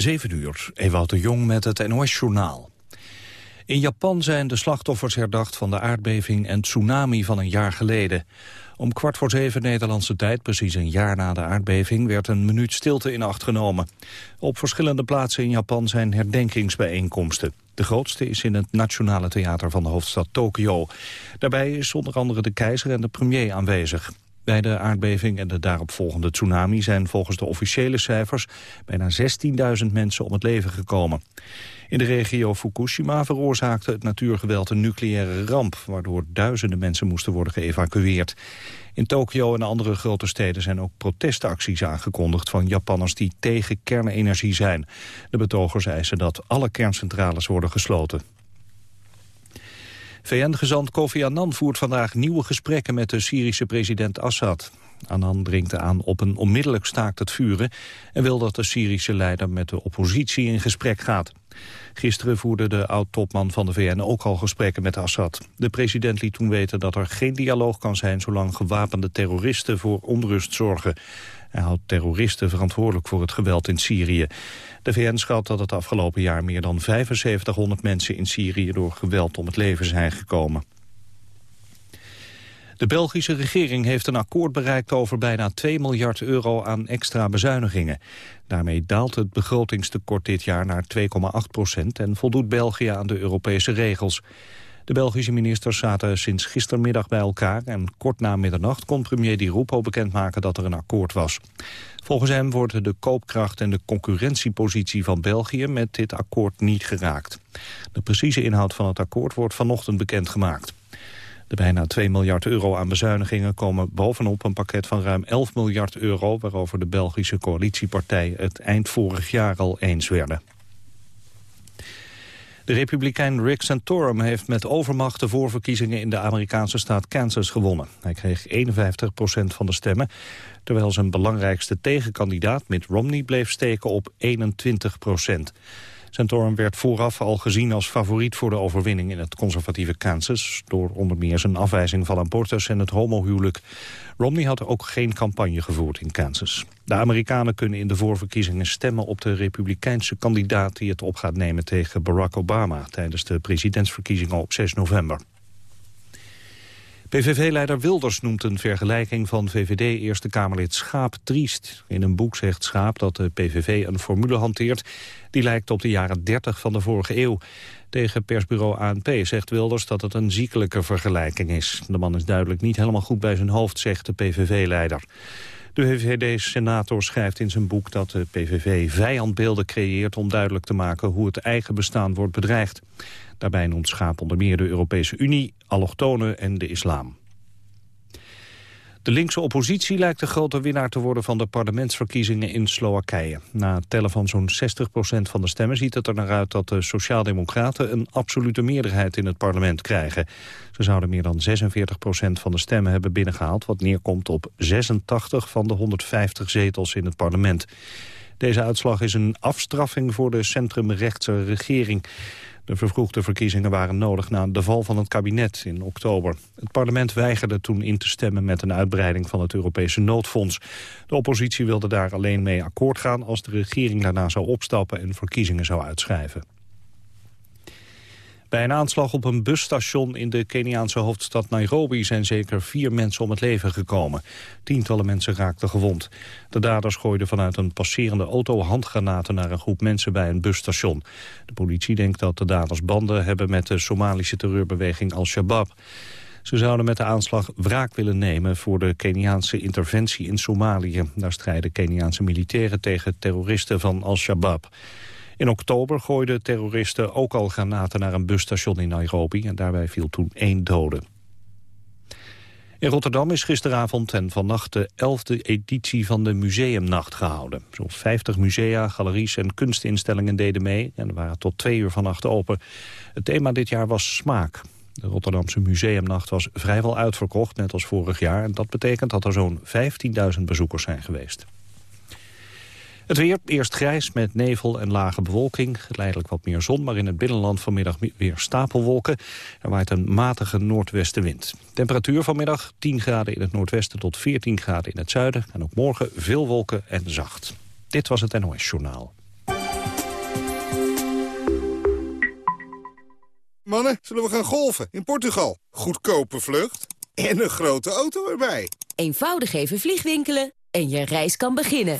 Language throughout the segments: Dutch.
7 uur, Ewout de Jong met het NOS-journaal. In Japan zijn de slachtoffers herdacht van de aardbeving en tsunami van een jaar geleden. Om kwart voor zeven Nederlandse tijd, precies een jaar na de aardbeving, werd een minuut stilte in acht genomen. Op verschillende plaatsen in Japan zijn herdenkingsbijeenkomsten. De grootste is in het Nationale Theater van de hoofdstad Tokio. Daarbij is onder andere de keizer en de premier aanwezig. Bij de aardbeving en de daaropvolgende tsunami zijn volgens de officiële cijfers bijna 16.000 mensen om het leven gekomen. In de regio Fukushima veroorzaakte het natuurgeweld een nucleaire ramp, waardoor duizenden mensen moesten worden geëvacueerd. In Tokio en andere grote steden zijn ook protestacties aangekondigd van Japanners die tegen kernenergie zijn. De betogers eisen dat alle kerncentrales worden gesloten. VN-gezant Kofi Annan voert vandaag nieuwe gesprekken met de Syrische president Assad. Annan dringt aan op een onmiddellijk staakt het vuren... en wil dat de Syrische leider met de oppositie in gesprek gaat. Gisteren voerde de oud-topman van de VN ook al gesprekken met Assad. De president liet toen weten dat er geen dialoog kan zijn... zolang gewapende terroristen voor onrust zorgen. Hij houdt terroristen verantwoordelijk voor het geweld in Syrië. De VN schat dat het afgelopen jaar meer dan 7500 mensen in Syrië door geweld om het leven zijn gekomen. De Belgische regering heeft een akkoord bereikt over bijna 2 miljard euro aan extra bezuinigingen. Daarmee daalt het begrotingstekort dit jaar naar 2,8 procent en voldoet België aan de Europese regels. De Belgische ministers zaten sinds gistermiddag bij elkaar... en kort na middernacht kon premier Di Rupo bekendmaken dat er een akkoord was. Volgens hem wordt de koopkracht en de concurrentiepositie van België... met dit akkoord niet geraakt. De precieze inhoud van het akkoord wordt vanochtend bekendgemaakt. De bijna 2 miljard euro aan bezuinigingen komen bovenop een pakket van ruim 11 miljard euro... waarover de Belgische coalitiepartijen het eind vorig jaar al eens werden. De republikein Rick Santorum heeft met overmacht de voorverkiezingen in de Amerikaanse staat Kansas gewonnen. Hij kreeg 51% van de stemmen, terwijl zijn belangrijkste tegenkandidaat Mitt Romney bleef steken op 21 Santorum werd vooraf al gezien als favoriet voor de overwinning in het conservatieve Kansas... door onder meer zijn afwijzing van abortus en het homohuwelijk. Romney had ook geen campagne gevoerd in Kansas. De Amerikanen kunnen in de voorverkiezingen stemmen op de republikeinse kandidaat... die het op gaat nemen tegen Barack Obama tijdens de presidentsverkiezingen op 6 november. PVV-leider Wilders noemt een vergelijking van VVD-Eerste Kamerlid Schaap triest. In een boek zegt Schaap dat de PVV een formule hanteert... die lijkt op de jaren 30 van de vorige eeuw. Tegen persbureau ANP zegt Wilders dat het een ziekelijke vergelijking is. De man is duidelijk niet helemaal goed bij zijn hoofd, zegt de PVV-leider. De VVD-senator schrijft in zijn boek dat de PVV vijandbeelden creëert... om duidelijk te maken hoe het eigen bestaan wordt bedreigd. Daarbij noemt Schaap onder meer de Europese Unie, allochtonen en de islam. De linkse oppositie lijkt de grote winnaar te worden van de parlementsverkiezingen in Slowakije. Na het tellen van zo'n 60% van de stemmen ziet het er naar uit dat de Sociaaldemocraten een absolute meerderheid in het parlement krijgen. Ze zouden meer dan 46% van de stemmen hebben binnengehaald, wat neerkomt op 86 van de 150 zetels in het parlement. Deze uitslag is een afstraffing voor de centrumrechtse regering. De vervroegde verkiezingen waren nodig na de val van het kabinet in oktober. Het parlement weigerde toen in te stemmen met een uitbreiding van het Europese noodfonds. De oppositie wilde daar alleen mee akkoord gaan als de regering daarna zou opstappen en verkiezingen zou uitschrijven. Bij een aanslag op een busstation in de Keniaanse hoofdstad Nairobi zijn zeker vier mensen om het leven gekomen. Tientallen mensen raakten gewond. De daders gooiden vanuit een passerende auto handgranaten naar een groep mensen bij een busstation. De politie denkt dat de daders banden hebben met de Somalische terreurbeweging Al-Shabaab. Ze zouden met de aanslag wraak willen nemen voor de Keniaanse interventie in Somalië. Daar strijden Keniaanse militairen tegen terroristen van Al-Shabaab. In oktober gooiden terroristen ook al granaten naar een busstation in Nairobi... en daarbij viel toen één dode. In Rotterdam is gisteravond en vannacht de 11e editie van de Museumnacht gehouden. Zo'n 50 musea, galeries en kunstinstellingen deden mee en waren tot twee uur vannacht open. Het thema dit jaar was smaak. De Rotterdamse Museumnacht was vrijwel uitverkocht, net als vorig jaar. En dat betekent dat er zo'n 15.000 bezoekers zijn geweest. Het weer eerst grijs met nevel en lage bewolking. Geleidelijk wat meer zon, maar in het binnenland vanmiddag weer stapelwolken. Er waait een matige noordwestenwind. Temperatuur vanmiddag 10 graden in het noordwesten tot 14 graden in het zuiden. En ook morgen veel wolken en zacht. Dit was het NOS Journaal. Mannen, zullen we gaan golven in Portugal? Goedkope vlucht en een grote auto erbij. Eenvoudig even vliegwinkelen en je reis kan beginnen.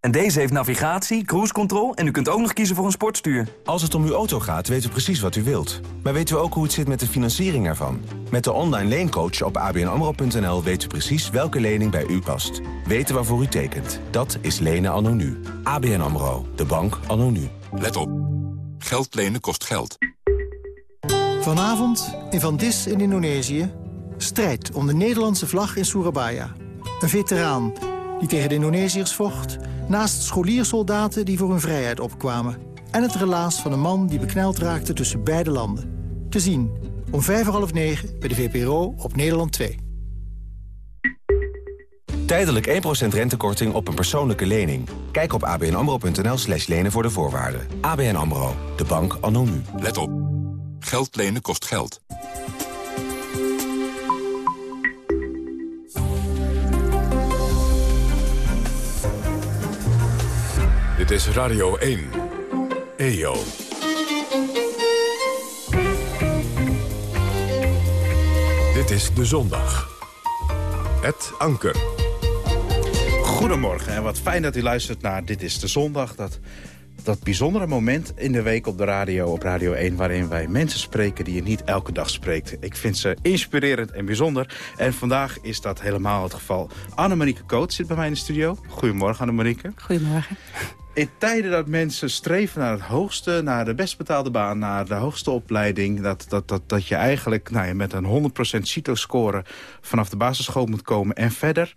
En deze heeft navigatie, cruise control en u kunt ook nog kiezen voor een sportstuur. Als het om uw auto gaat, weten we precies wat u wilt. Maar weten we ook hoe het zit met de financiering ervan? Met de online leencoach op abnamro.nl weet u precies welke lening bij u past. Weten waarvoor u tekent. Dat is lenen anno nu. ABN AMRO. De bank anno nu. Let op. Geld lenen kost geld. Vanavond in Van Dis in Indonesië. Strijd om de Nederlandse vlag in Surabaya. Een veteraan die tegen de Indonesiërs vocht... naast scholiersoldaten die voor hun vrijheid opkwamen. En het relaas van een man die bekneld raakte tussen beide landen. Te zien om vijf voor half negen bij de VPRO op Nederland 2. Tijdelijk 1% rentekorting op een persoonlijke lening. Kijk op abnamro.nl slash lenen voor de voorwaarden. ABN AMRO. De bank anno nu. Let op. Geld lenen kost geld. Dit is Radio 1. EO. Dit is De Zondag. Het Anker. Goedemorgen en wat fijn dat u luistert naar Dit is de Zondag. Dat, dat bijzondere moment in de week op de radio, op Radio 1... waarin wij mensen spreken die je niet elke dag spreekt. Ik vind ze inspirerend en bijzonder. En vandaag is dat helemaal het geval. Annemarieke Koot zit bij mij in de studio. Goedemorgen Annemarieke. Goedemorgen. In tijden dat mensen streven naar het hoogste, naar de best betaalde baan... naar de hoogste opleiding... dat, dat, dat, dat je eigenlijk nou ja, met een 100% CITO-score vanaf de basisschool moet komen en verder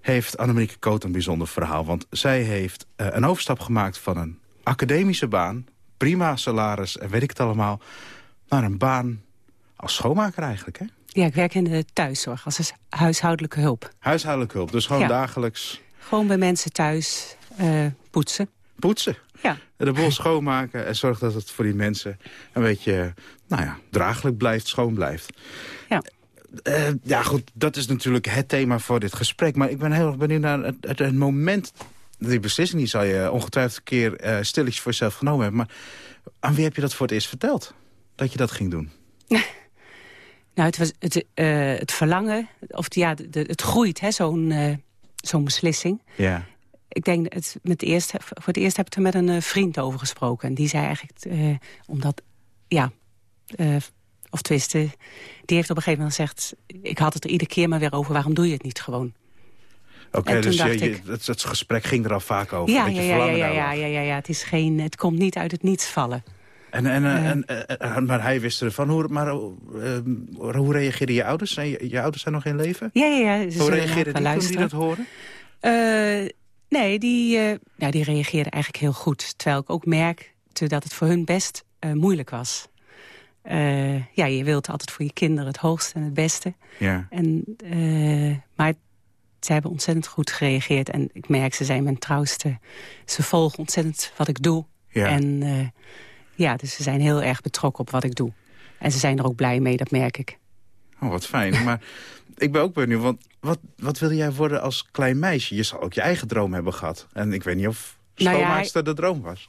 heeft Annemarieke Koot een bijzonder verhaal. Want zij heeft uh, een overstap gemaakt van een academische baan... prima salaris en weet ik het allemaal... naar een baan als schoonmaker eigenlijk, hè? Ja, ik werk in de thuiszorg als huishoudelijke hulp. Huishoudelijke hulp, dus gewoon Ja. dagelijks Gewoon bij mensen thuis eh, poetsen. poetsen. Ja. De boel schoonmaken en zorgen dat het voor die mensen een beetje, nou ja, draaglijk blijft, schoon blijft. Ja. Eh, ja, goed, dat is natuurlijk het thema voor dit gesprek. Maar ik ben heel erg benieuwd naar het, het, het moment... Die beslissing die zal je ongetwijfeld een keer eh, stilletjes voor jezelf genomen hebben. Maar aan wie heb je dat voor het eerst verteld? Dat je dat ging doen? Nou, het, was het, eh, het verlangen, of ja, de, het groeit, hè, zo'n zo'n beslissing. Ja. Ik denk, het, met het eerst, voor het eerst heb ik er met een eh, vriend over gesproken. En die zei eigenlijk, eh, omdat, ja, eh, of tenminste, die heeft op een gegeven moment gezegd... ik had het er iedere keer maar weer over, waarom doe je het niet gewoon? Oké, dus je, je- het, het gesprek ging er al vaak over. Ja, ja, ja, ja, ja, ja, ja, ja. Het, is geen, het komt niet uit het niets vallen. En, en, en, maar hij wist ervan. Hoe, maar eh, hoe reageerden je ouders? Zijn je, je ouders zijn nog in leven? Ja, ja, ja. ze hoe reageerden die wel toen die dat? Eh, nee, die, eh, nou, die reageerden eigenlijk heel goed. Terwijl ik ook merkte dat het voor hun best eh, moeilijk was. Eh, ja, je wilt altijd voor je kinderen het hoogste en het beste. Ja. En, maar ze hebben ontzettend goed gereageerd. En ik merk, ze zijn mijn trouwste. Ze volgen ontzettend wat ik doe. Ja. En ja, dus ze zijn heel erg betrokken op wat ik doe. En ze zijn er ook blij mee, dat merk ik. Oh, wat fijn. maar ik ben ook benieuwd, want wat, wat wilde jij worden als klein meisje? Je zal ook je eigen droom hebben gehad. En ik weet niet of Nou ja, schoonmaakster de droom was.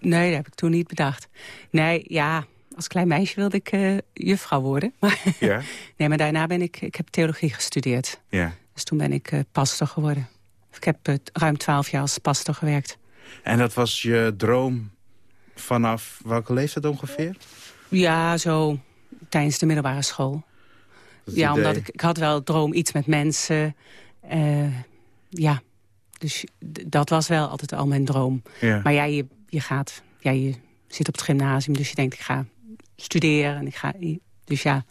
Nee, dat heb ik toen niet bedacht. Nee, ja, als klein meisje wilde ik eh, juffrouw worden. Maar, Ja, nee, maar daarna ben ik, ik heb theologie gestudeerd. ja. Dus toen ben ik eh, pastor geworden. Ik heb eh, ruim twaalf jaar als pastor gewerkt. En dat was je droom vanaf welke leeftijd ongeveer? Ja, zo tijdens de middelbare school. Ja, idee. omdat ik, ik had wel het droom iets met mensen. eh, ja, dus dat was wel altijd al mijn droom. Ja. Maar ja, je, je gaat, ja, je zit op het gymnasium, dus je denkt ik ga studeren. En ik ga, dus ja,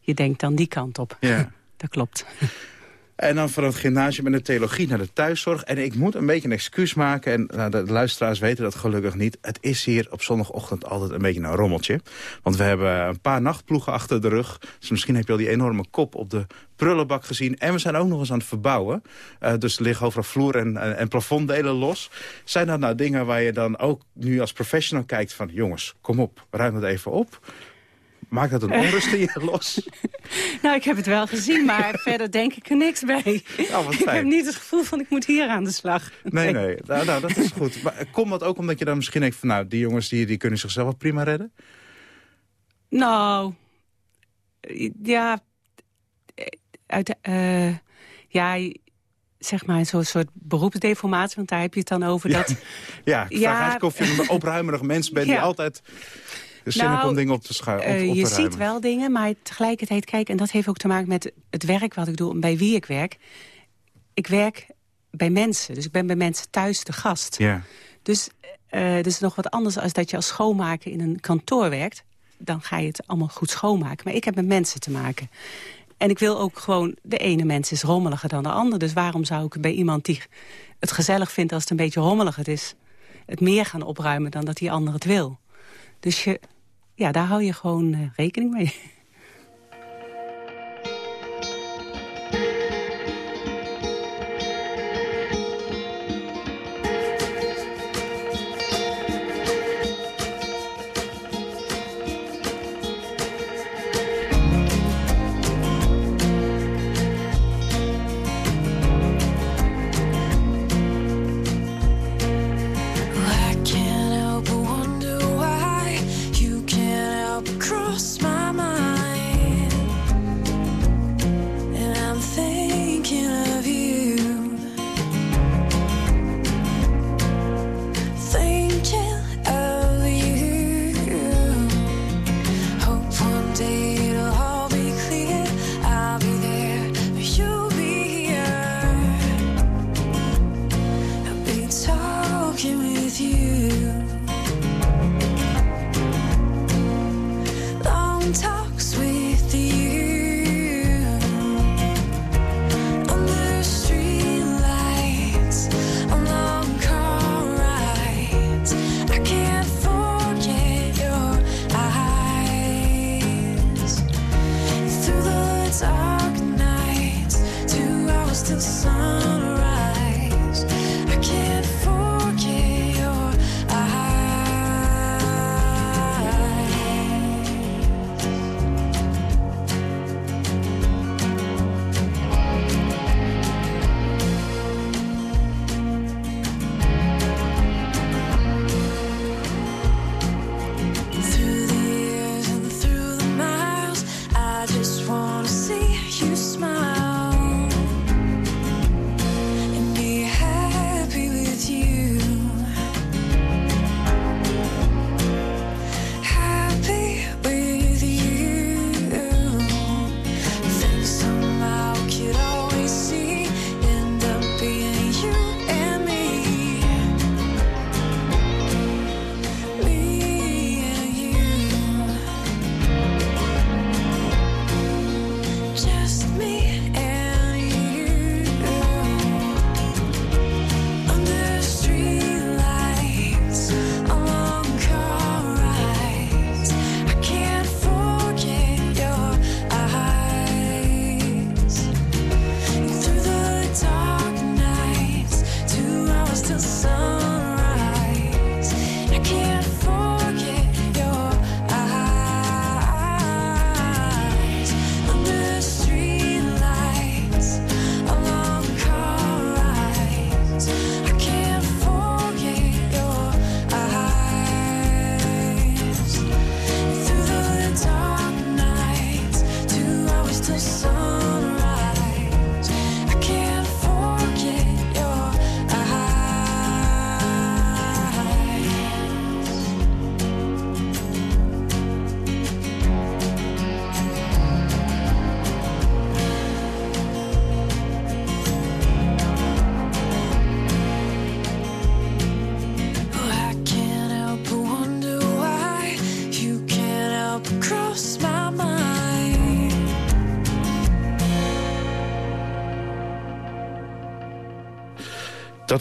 je denkt dan die kant op. Ja. Dat klopt. En dan van het gymnasium en de theologie naar de thuiszorg. En ik moet een beetje een excuus maken. En nou, de luisteraars weten dat gelukkig niet. Het is hier op zondagochtend altijd een beetje een rommeltje. Want we hebben een paar nachtploegen achter de rug. Dus misschien heb je al die enorme kop op de prullenbak gezien. En we zijn ook nog eens aan het verbouwen. Eh, dus er liggen overal vloer en, en, en plafonddelen los. Zijn dat nou dingen waar je dan ook nu als professional kijkt van... jongens, kom op, ruim het even op. Maakt dat een onrust in je los? nou, ik heb het wel gezien, maar verder denk ik er niks bij. Oh, ik heb niet het gevoel van ik moet hier aan de slag. Nee, nee, nou, nou, dat is goed. Maar komt dat ook omdat je dan misschien denkt van... nou, die jongens die, die kunnen zichzelf wel prima redden? Nou, ja... Uit, uh, ja, zeg maar, zo'n soort beroepsdeformatie, want daar heb je het dan over. Ja, dat, ja ik vraag ja, eigenlijk of je een opruimerig mens bent die altijd zin nou, om dingen op te schuiven. Uh, je ziet wel dingen, maar tegelijkertijd, kijk, en dat heeft ook te maken met het werk wat ik doe, bij wie ik werk. Ik werk bij mensen, dus ik ben bij mensen thuis de gast. Ja. Dus uh, dat is nog wat anders als dat je als schoonmaker in een kantoor werkt. Dan ga je het allemaal goed schoonmaken. Maar ik heb met mensen te maken. En ik wil ook gewoon, de ene mens is rommeliger dan de ander. Dus waarom zou ik bij iemand die het gezellig vindt als het een beetje rommelig is... het meer gaan opruimen dan dat die ander het wil. Dus je, ja, daar hou je gewoon uh, rekening mee.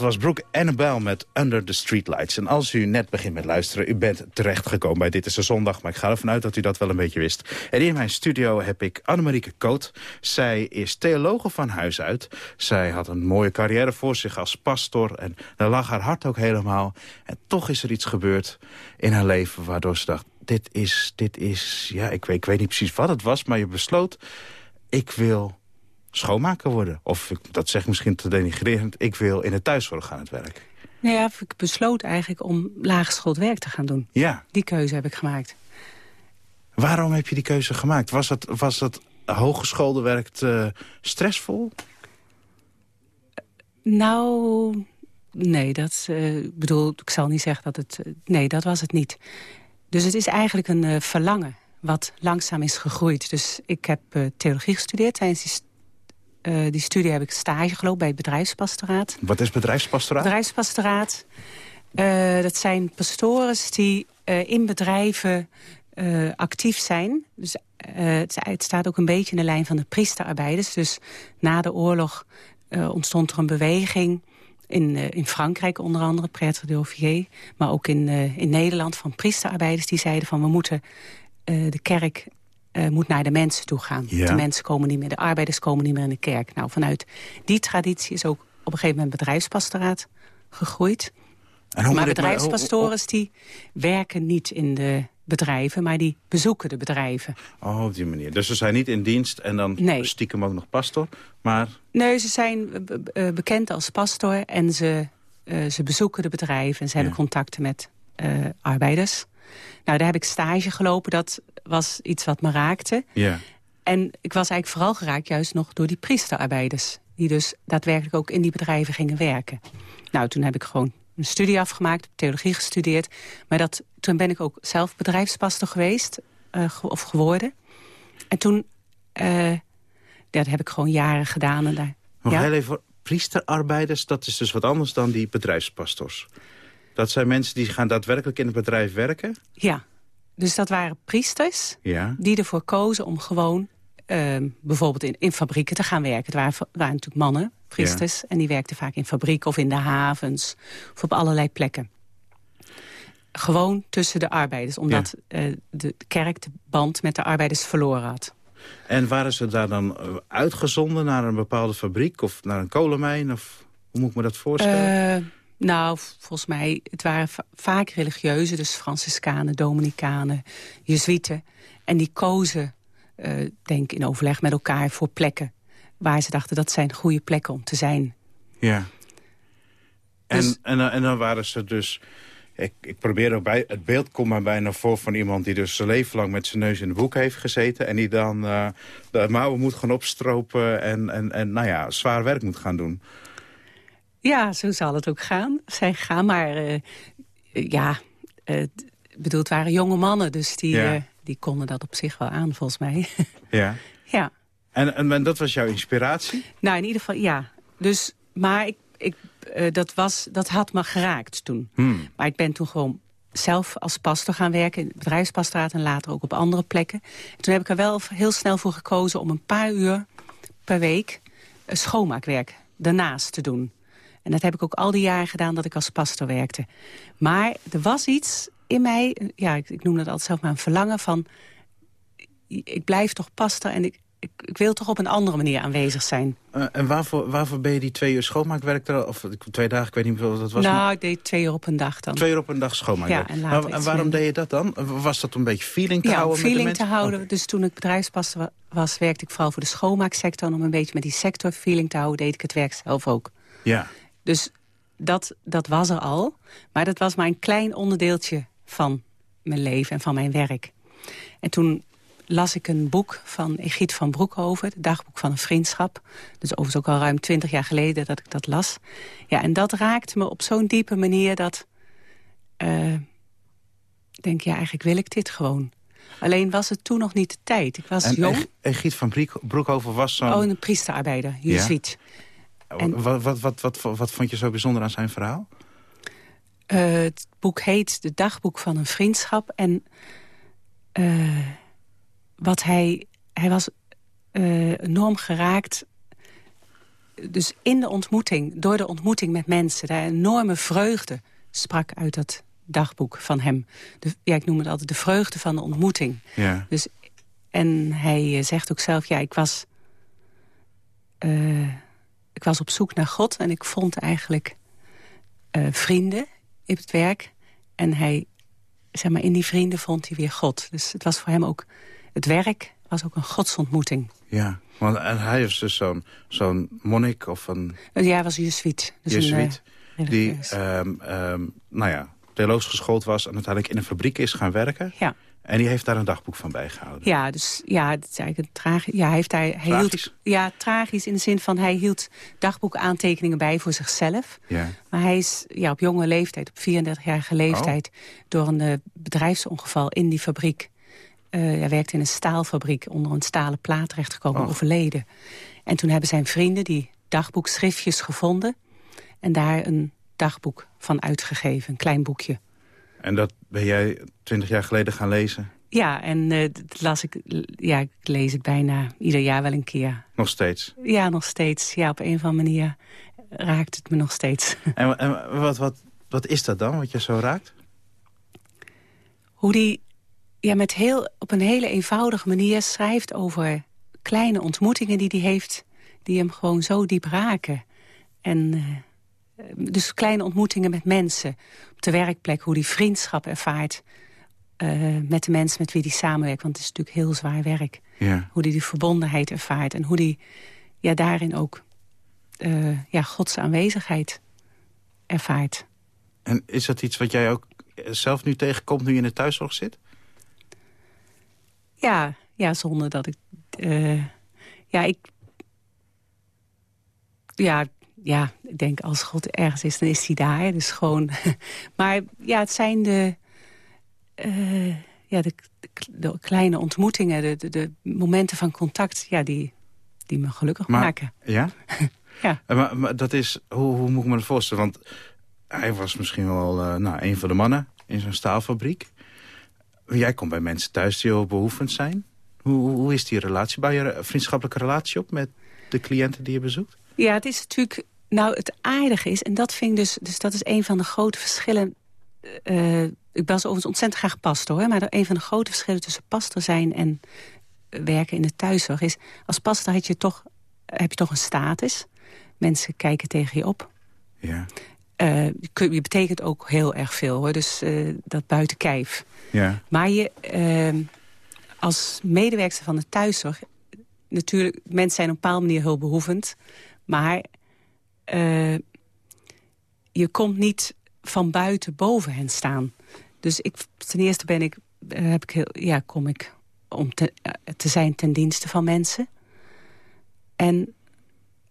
Was Brooke Annabel met Under the Streetlights. En als u net begint met luisteren, u bent terechtgekomen bij Dit is de Zondag... maar ik ga ervan uit dat u dat wel een beetje wist. En in mijn studio heb ik Annemarieke Koot. Zij is theologe van huis uit. Zij had een mooie carrière voor zich als pastor... en daar lag haar hart ook helemaal. En toch is er iets gebeurd in haar leven waardoor ze dacht... dit is, dit is ja, ik weet, ik weet niet precies wat het was... maar je besloot, ik wil schoonmaker worden. Of, dat zeg ik misschien te denigrerend, ik wil in het thuiszorg gaan het werk. Nou ja, ik besloot eigenlijk om laaggeschoold werk te gaan doen. Ja. Die keuze heb ik gemaakt. Waarom heb je die keuze gemaakt? Was dat, was dat hooggeschoolde werk te stressvol? Nou, nee, dat uh, bedoel, ik zal niet zeggen dat het... Uh, nee, dat was het niet. Dus het is eigenlijk een uh, verlangen wat langzaam is gegroeid. Dus ik heb theologie gestudeerd. Tijdens die, die, studie heb ik stage gelopen bij het bedrijfspastoraat. Wat is bedrijfspastoraat? Bedrijfspastoraat, dat zijn pastoren die in bedrijven actief zijn. Dus het, het, staat ook een beetje in de lijn van de priesterarbeiders. Dus na de oorlog ontstond er een beweging in, in Frankrijk onder andere, Prêtre d'Offier... maar ook in, in Nederland van priesterarbeiders die zeiden van... we moeten de kerk moet naar de mensen toe gaan. Ja. De mensen komen niet meer, de arbeiders komen niet meer in de kerk. Nou, vanuit die traditie is ook op een gegeven moment bedrijfspastoraat gegroeid. En maar bedrijfspastoren die werken niet in de bedrijven, maar die bezoeken de bedrijven. Oh, op die manier. Dus ze zijn niet in dienst en dan nee. stiekem ook nog pastor, maar... Nee, ze zijn uh, bekend als pastor en ze, uh, ze bezoeken de bedrijven... en ze hebben contacten met uh, arbeiders. Nou, daar heb ik stage gelopen, dat was iets wat me raakte. Ja. En ik was eigenlijk vooral geraakt juist nog door die priesterarbeiders... die dus daadwerkelijk ook in die bedrijven gingen werken. Nou, toen heb ik gewoon een studie afgemaakt, theologie gestudeerd. Maar dat, toen ben ik ook zelf bedrijfspastor geweest, uh, of geworden. En toen, uh, dat heb ik gewoon jaren gedaan. En daar, Nog ja? heel even, priesterarbeiders, dat is dus wat anders dan die bedrijfspastors. Dat zijn mensen die gaan daadwerkelijk in het bedrijf werken? Ja, dus dat waren priesters ja. die ervoor kozen om gewoon... Uh, bijvoorbeeld in, in fabrieken te gaan werken. Het waren, waren natuurlijk mannen, priesters. Ja. En die werkten vaak in fabrieken of in de havens. Of op allerlei plekken. Gewoon tussen de arbeiders. Omdat ja. uh, de kerk de band met de arbeiders verloren had. En waren ze daar dan uitgezonden naar een bepaalde fabriek? Of naar een kolenmijn? Of hoe moet ik me dat voorstellen? Uh, nou, volgens mij, het waren va vaak religieuzen. Dus Franciscanen, Dominicanen, Jezuïeten. En die kozen, uh, denk in overleg met elkaar, voor plekken waar ze dachten dat zijn goede plekken om te zijn. Ja. En, dus, en, en dan waren ze dus... Ik, ik probeer ook bij... Het beeld komt maar bijna voor van iemand die dus zijn leven lang met zijn neus in de boek heeft gezeten... en die dan uh, de mouwen moet gaan opstropen en, en, en nou ja, zwaar werk moet gaan doen. Ja, zo zal het ook gaan. Zij gaan maar... Uh, ja, uh, bedoel, het waren jonge mannen, dus die, ja. die konden dat op zich wel aan, volgens mij. Ja. ja. En, en, en, dat was jouw inspiratie? Nou, in ieder geval, ja. Dus, maar ik, ik, dat, was, dat had me geraakt toen. Hmm. Maar ik ben toen gewoon zelf als pastor gaan werken... in het bedrijfspastoraat en later ook op andere plekken. En toen heb ik er wel heel snel voor gekozen... om een paar uur per week schoonmaakwerk daarnaast te doen. En dat heb ik ook al die jaren gedaan dat ik als pastor werkte. Maar er was iets in mij, ja, ik, ik noem dat altijd zelf maar een verlangen van... ik blijf toch pastor en ik, ik, ik, wil toch op een andere manier aanwezig zijn. Uh, en waarvoor, waarvoor ben je die twee uur schoonmaakwerk er, of twee dagen, ik weet niet hoeveel dat was? Nou, ik deed twee uur op een dag dan. Twee uur op een dag schoonmaakwerk. Ja, en, maar, en waarom deed je dat dan? Was dat een beetje feeling te ja, houden feeling met de te houden. Okay. Dus toen ik bedrijfspastor was, werkte ik vooral voor de schoonmaaksector. En om een beetje met die sector feeling te houden, deed ik het werk zelf ook. Ja. Dus dat, dat was er al. Maar dat was maar een klein onderdeeltje van mijn leven en van mijn werk. En toen las ik een boek van Egiet van Broekhoven, het dagboek van een vriendschap. Dus overigens ook al ruim twintig jaar geleden dat ik dat las. Ja, en dat raakte me op zo'n diepe manier dat... Uh, ik denk, ja, eigenlijk wil ik dit gewoon. Alleen was het toen nog niet de tijd. Ik was en jong. Egiet van Broekhoven was zo'n... Oh, een priesterarbeider, jezuïet. Ja? En... Wat, wat, wat, wat, wat vond je zo bijzonder aan zijn verhaal? Uh, het boek heet De Dagboek van een Vriendschap. En... Uh, wat hij, hij was uh, enorm geraakt. Dus in de ontmoeting, door de ontmoeting met mensen... daar enorme vreugde sprak uit dat dagboek van hem. De, ja, ik noem het altijd de vreugde van de ontmoeting. Ja. Dus, en hij zegt ook zelf, ja, ik was... Uh, ik was op zoek naar God en ik vond eigenlijk uh, vrienden in het werk. En hij zeg maar, in die vrienden vond hij weer God. Dus het was voor hem ook, het werk was ook een godsontmoeting. Ja, want en hij is dus zo'n zo'n monnik of een... Ja, hij was een jesuit. Dus jesuit, een, uh, die, um, um, nou ja, theologisch geschoold was... en uiteindelijk in een fabriek is gaan werken. Ja. En die heeft daar een dagboek van bijgehouden. Ja, dus ja, het is eigenlijk een tragisch. Ja, hij heeft hij tragisch? Hield, ja, tragisch in de zin van hij hield dagboekaantekeningen bij voor zichzelf. Ja. Maar hij is ja, op jonge leeftijd, op 34-jarige leeftijd, door een uh, bedrijfsongeval in die fabriek. Uh, hij werkte in een staalfabriek onder een stalen plaat terechtgekomen, Oh. overleden. En toen hebben zijn vrienden die dagboekschriftjes gevonden en daar een dagboek van uitgegeven, een klein boekje. En dat ben jij twintig jaar geleden gaan lezen? Ja, en uh, dat las ik, ja, ik lees het bijna ieder jaar wel een keer. Nog steeds? Ja, nog steeds. Ja, op een of andere manier raakt het me nog steeds. En, en wat, wat, wat is dat dan, wat je zo raakt? Hoe die ja, met heel, op een hele eenvoudige manier schrijft over kleine ontmoetingen die hij heeft... die hem gewoon zo diep raken. En uh, dus kleine ontmoetingen met mensen. Op de werkplek, hoe die vriendschap ervaart... Uh, met de mensen met wie hij samenwerkt. Want het is natuurlijk heel zwaar werk. Ja. Hoe hij die verbondenheid ervaart. En hoe hij ja, daarin ook uh, ja, Gods aanwezigheid ervaart. En is dat iets wat jij ook zelf nu tegenkomt nu je in de thuiszorg zit? Ja, ja zonder dat ik... Uh, ja, ik... Ja, ja, ik denk als God ergens is, dan is hij daar. Dus gewoon... maar ja, het zijn de... Uh, ja, de, de, de, kleine ontmoetingen, de, de, de, momenten van contact... Ja, die, die me gelukkig maar, maken. Ja? ja. Maar, maar, dat is... Hoe, hoe moet ik me dat voorstellen? Want hij was misschien wel uh, nou, een van de mannen in zo'n staalfabriek. Jij komt bij mensen thuis die heel behoefend zijn. Hoe, hoe is die relatie? Bouw je een vriendschappelijke relatie op met de cliënten die je bezoekt? Ja, het is natuurlijk... Nou, het aardige is, en dat vind ik dus... Dus dat is een van de grote verschillen... Uh, ik was overigens ontzettend graag pastor, hoor, maar een van de grote verschillen tussen pastor zijn en werken in de thuiszorg is... als pastor heb je toch, heb je toch een status. Mensen kijken tegen je op. Ja. Uh, je betekent ook heel erg veel, hoor. Dus uh, dat buiten kijf. Ja. Maar je, uh, als medewerker van de thuiszorg... natuurlijk, mensen zijn op een bepaalde manier hulpbehoevend. Maar uh, je komt niet van buiten boven hen staan. Dus ik, ten eerste ben ik, heb ik heel, ja, kom ik om te, te zijn ten dienste van mensen. En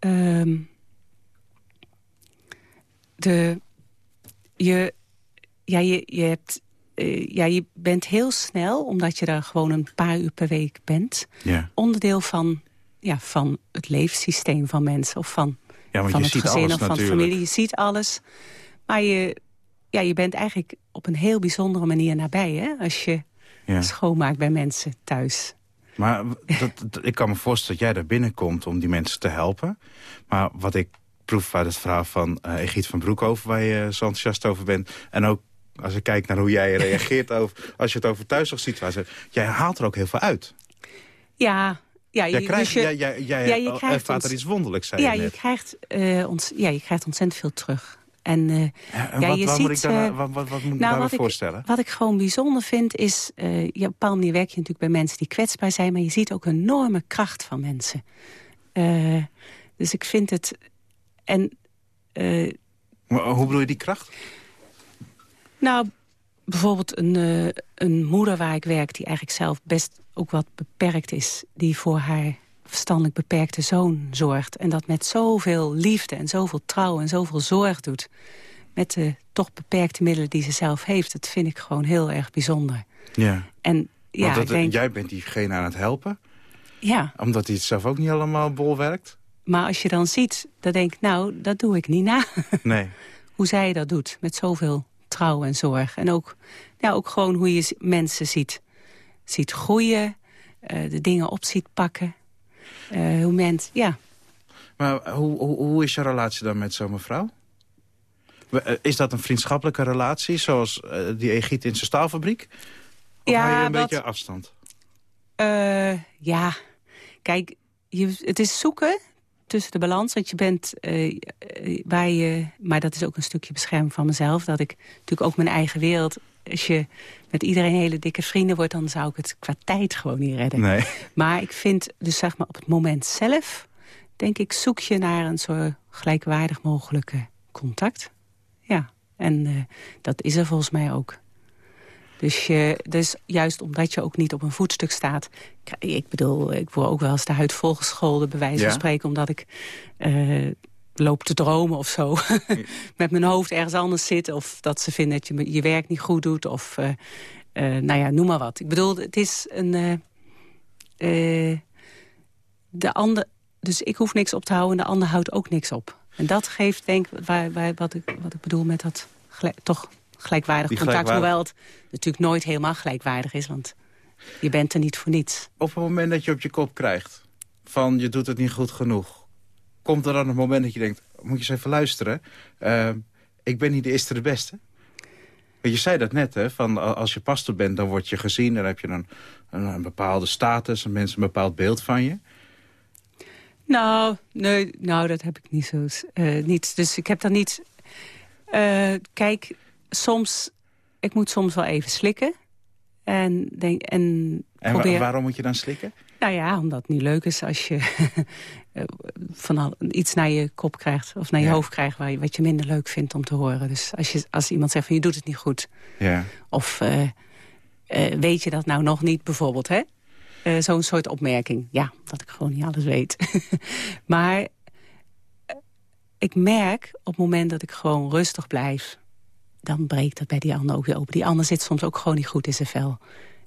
uh, de, je, ja, je, je, hebt, uh, ja, je bent heel snel, omdat je daar gewoon een paar uur per week bent... Ja. onderdeel van, ja, van het levenssysteem van mensen. Of van, ja, van je het ziet gezin alles of van de natuurlijk. familie. Je ziet alles. Maar je, ja, je bent eigenlijk op een heel bijzondere manier nabij... Hè? als je Ja. schoonmaakt bij mensen thuis. Maar dat, dat- ik kan me voorstellen dat jij daar binnenkomt om die mensen te helpen. Maar wat ik proef uit het verhaal van eh Egiet van Broekhoven... waar je zo enthousiast over bent... en ook als ik kijk naar hoe jij reageert over, als je het over thuiszorgsituatie hebt... jij haalt er ook heel veel uit. Ja, ja, Jij, je- krijgt, dus je- jij, jij, jij ja, je krijgt ervaart er ons- iets wonderlijks, zei ja, je krijgt, eh, ons, ja, je krijgt ontzettend veel terug. En, eh, Ja, en ja, wat, je wat moet ik daar, eh, wat, wat, wat moet ik me nou, ik- voorstellen? Wat ik gewoon bijzonder vind is... ja, op een bepaalde manier werk je natuurlijk bij mensen die kwetsbaar zijn... maar je ziet ook een enorme kracht van mensen. Dus ik vind het... En, Maar Hoe bedoel je die kracht? nou, bijvoorbeeld een, een moeder waar ik werk... die eigenlijk zelf best ook wat beperkt is... die voor haar verstandelijk beperkte zoon zorgt. En dat met zoveel liefde en zoveel trouw en zoveel zorg doet. Met de toch beperkte middelen die ze zelf heeft. Dat vind ik gewoon heel erg bijzonder. Ja. En ja, dat, ik denk, jij bent diegene aan het helpen... ja, omdat hij het zelf ook niet allemaal bol werkt? maar als je dan ziet, dan denk ik, nou, dat doe ik niet na. Nee. hoe zij dat doet, met zoveel trouw en zorg. En ook, ja, ook gewoon hoe je mensen ziet, ziet groeien, eh, de dingen op ziet pakken. Eh, hoe mensen, ja, Maar hoe, hoe, hoe is je relatie dan met zo'n mevrouw? Eh, Is dat een vriendschappelijke relatie, zoals die Egiet in zijn staalfabriek? Of Ja, hou je een beetje afstand? Ja, kijk, je, het is zoeken tussen de balans. Want je bent eh, waar je... Maar dat is ook een stukje bescherming van mezelf. Dat ik natuurlijk ook mijn eigen wereld als je met iedereen hele dikke vrienden wordt... dan zou ik het qua tijd gewoon niet redden. Nee. Maar ik vind, dus zeg maar op het moment zelf... denk ik, zoek je naar een soort gelijkwaardig mogelijke contact. Ja, en uh, dat is er volgens mij ook. Dus, je, dus juist omdat je ook niet op een voetstuk staat... Ik bedoel, ik word ook wel eens de huid volgescholden... bij wijze van Ja? spreken, omdat ik uh, loop te dromen of zo. Met mijn hoofd ergens anders zit. Of dat ze vinden dat je je werk niet goed doet. Of, uh, uh, nou ja, noem maar wat. Ik bedoel, het is een... Uh, de ander, dus ik hoef niks op te houden en de ander houdt ook niks op. En dat geeft, denk ik, waar, waar, wat, ik, wat ik bedoel met dat gelijk, toch gelijkwaardig Die contact. gelijkwaardig- Hoewel het natuurlijk nooit helemaal gelijkwaardig is. Want je bent er niet voor niets. Op het moment dat je op je kop krijgt... van je doet het niet goed genoeg... komt er dan een moment dat je denkt... moet je eens even luisteren... Uh, ik ben niet de eerste de beste. Je zei dat net, hè, van als je pastor bent... dan word je gezien, dan heb je een, een, een bepaalde status... en mensen een bepaald beeld van je. Nou, nee, nou dat heb ik niet zo. Uh, niet, dus ik heb daar niet... Uh, kijk, soms... Ik moet soms wel even slikken. En, denk, en, en probeer, waarom moet je dan slikken? Nou ja, omdat het niet leuk is als je van al, iets naar je kop krijgt... of naar je ja. hoofd krijgt waar je, wat je minder leuk vindt om te horen. Dus als, je, als iemand zegt van je doet het niet goed. Ja. Of uh, weet je dat nou nog niet bijvoorbeeld, hè? Uh, Zo'n soort opmerking. Ja, dat ik gewoon niet alles weet. maar ik merk op het moment dat ik gewoon rustig blijf... dan breekt dat bij die ander ook weer open. Die ander zit soms ook gewoon niet goed in zijn vel.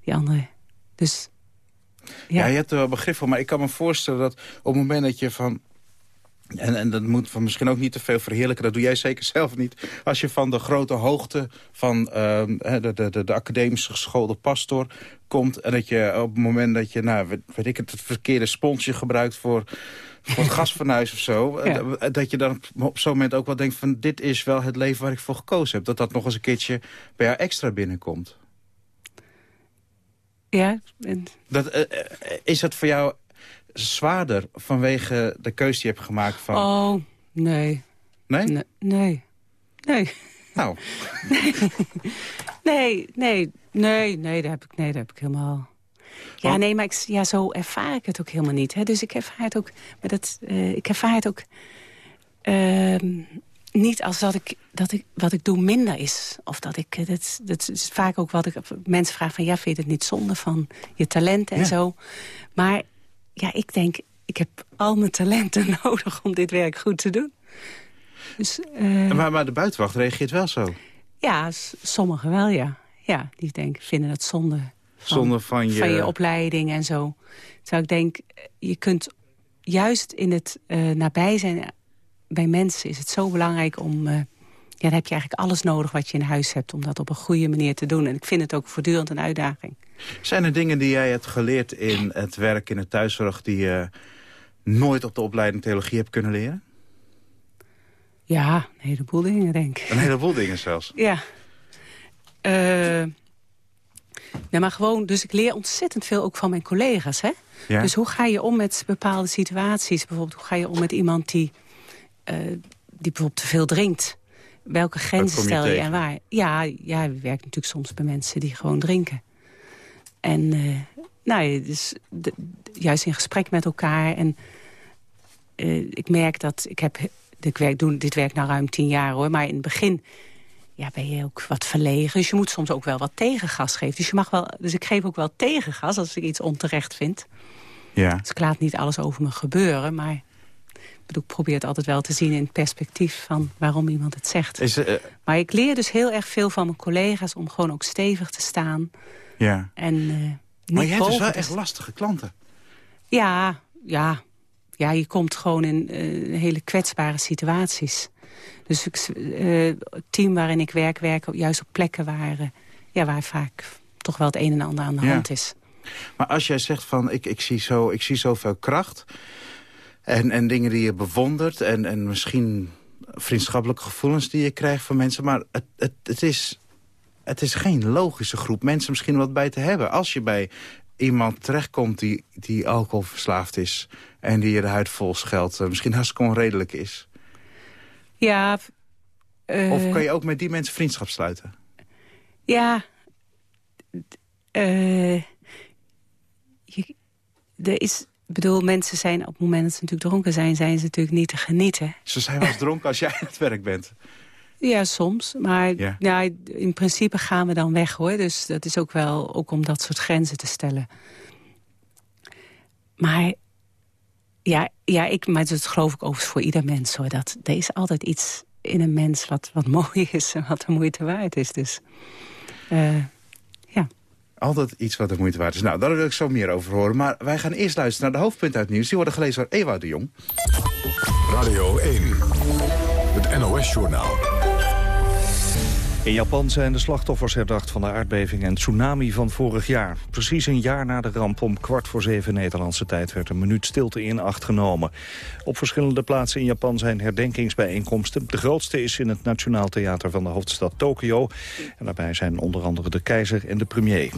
Die andere... Dus... Ja. ja, je hebt er wel begrip voor. Maar ik kan me voorstellen dat op het moment dat je van... En, en dat moet van misschien ook niet te veel verheerlijken. Dat doe jij zeker zelf niet. Als je van de grote hoogte van uh, de, de, de, de academisch geschoolde pastor komt... en dat je op het moment dat je, nou, weet ik het, het verkeerde sponsje gebruikt voor, voor het gasfornuis of zo... Ja. dat je dan op zo'n moment ook wel denkt van... dit is wel het leven waar ik voor gekozen heb. Dat dat nog eens een keertje bij jou extra binnenkomt. Ja. Dat, uh, is dat voor jou zwaarder vanwege de keuze die je hebt gemaakt? Van... Oh, nee. Nee? Nee. Nee. nee. Nou. nee, nee, nee, nee, dat heb ik, nee, dat heb ik helemaal... Ja, nee, maar ik, ja, zo ervaar ik het ook helemaal niet. Hè. Dus ik ervaar het ook... Met het, uh, ik ervaar het ook... Uh, niet als dat ik, dat ik wat ik doe minder is. Of dat ik, dat, dat is vaak ook wat ik... Mensen vragen van, ja, vind je het niet zonde van je talenten en ja. zo? Maar ja, ik denk, ik heb al mijn talenten nodig om dit werk goed te doen. Dus, uh, maar, maar de buitenwacht reageert wel zo? Ja, sommigen wel, ja. Ja, die denken, vinden het zonde van, zonde van, je... van je opleiding en zo. Terwijl ik denk, je kunt juist in het uh, nabij zijn bij mensen is het zo belangrijk om... Uh, ja, dan heb je eigenlijk alles nodig wat je in huis hebt... om dat op een goede manier te doen. En ik vind het ook voortdurend een uitdaging. Zijn er dingen die jij hebt geleerd in het werk in het thuiszorg... die je nooit op de opleiding theologie hebt kunnen leren? Ja, een heleboel dingen, denk ik. Een heleboel dingen zelfs? Ja. Uh, ja, maar gewoon, dus ik leer ontzettend veel ook van mijn collega's, hè? Ja. Dus hoe ga je om met bepaalde situaties? Bijvoorbeeld, hoe ga je om met iemand die... Uh, die bijvoorbeeld te veel drinkt. Welke grenzen je stel je tegen? en waar? Ja, ja, we werken natuurlijk soms bij mensen die gewoon drinken. En uh, nou ja, dus de, juist in gesprek met elkaar. En uh, ik merk dat ik heb... Ik werk, doe dit werk nou ruim tien jaar hoor. Maar in het begin ja, ben je ook wat verlegen. Dus je moet soms ook wel wat tegengas geven. Dus, je mag wel, dus ik geef ook wel tegengas als ik iets onterecht vind. Ja. Dus ik laat niet alles over me gebeuren. Maar bedoel, ik probeer het altijd wel te zien in het perspectief van waarom iemand het zegt. Is, uh, maar ik leer dus heel erg veel van mijn collega's om gewoon ook stevig te staan. Ja. En, uh, niet maar je hebt dus wel echt lastige klanten. Ja, ja. Ja, je komt gewoon in uh, hele kwetsbare situaties. Dus ik, het team waarin ik werk, werk juist op plekken waar, ja, waar vaak toch wel het een en ander aan de ja. hand is. Maar als jij zegt van ik, ik, zie, zo, ik zie zoveel kracht en, en dingen die je bewondert... En, en misschien vriendschappelijke gevoelens die je krijgt van mensen... maar het, het, het, is, het is geen logische groep mensen misschien wat bij te hebben. Als je bij iemand terechtkomt die, die alcoholverslaafd is... en die je de huid vol scheldt, uh, misschien hartstikke onredelijk is... Ja. Uh, of kan je ook met die mensen vriendschap sluiten? Ja, uh, je, er is, ik bedoel, mensen zijn op het moment dat ze natuurlijk dronken zijn... zijn ze natuurlijk niet te genieten. Ze zijn wel eens dronken als jij aan het werk bent. Ja, soms. Maar ja. in principe gaan we dan weg, hoor. Dus dat is ook wel ook om dat soort grenzen te stellen. Maar ja, ja ik, maar dat geloof ik overigens voor ieder mens, hoor. Dat, er is altijd iets in een mens wat, wat mooi is en wat de moeite waard is. Dus, uh, ja. Altijd iets wat de moeite waard is. Nou, daar wil ik zo meer over horen. Maar wij gaan eerst luisteren naar de hoofdpunten uit nieuws. Die worden gelezen door Ewout de Jong. Radio 1, het NOS-journaal. In Japan zijn de slachtoffers herdacht van de aardbeving en tsunami van vorig jaar. Precies een jaar na de ramp om kwart voor zeven Nederlandse tijd werd een minuut stilte in acht genomen. Op verschillende plaatsen in Japan zijn herdenkingsbijeenkomsten. De grootste is in het Nationaal Theater van de hoofdstad Tokio. En daarbij zijn onder andere de keizer en de premier.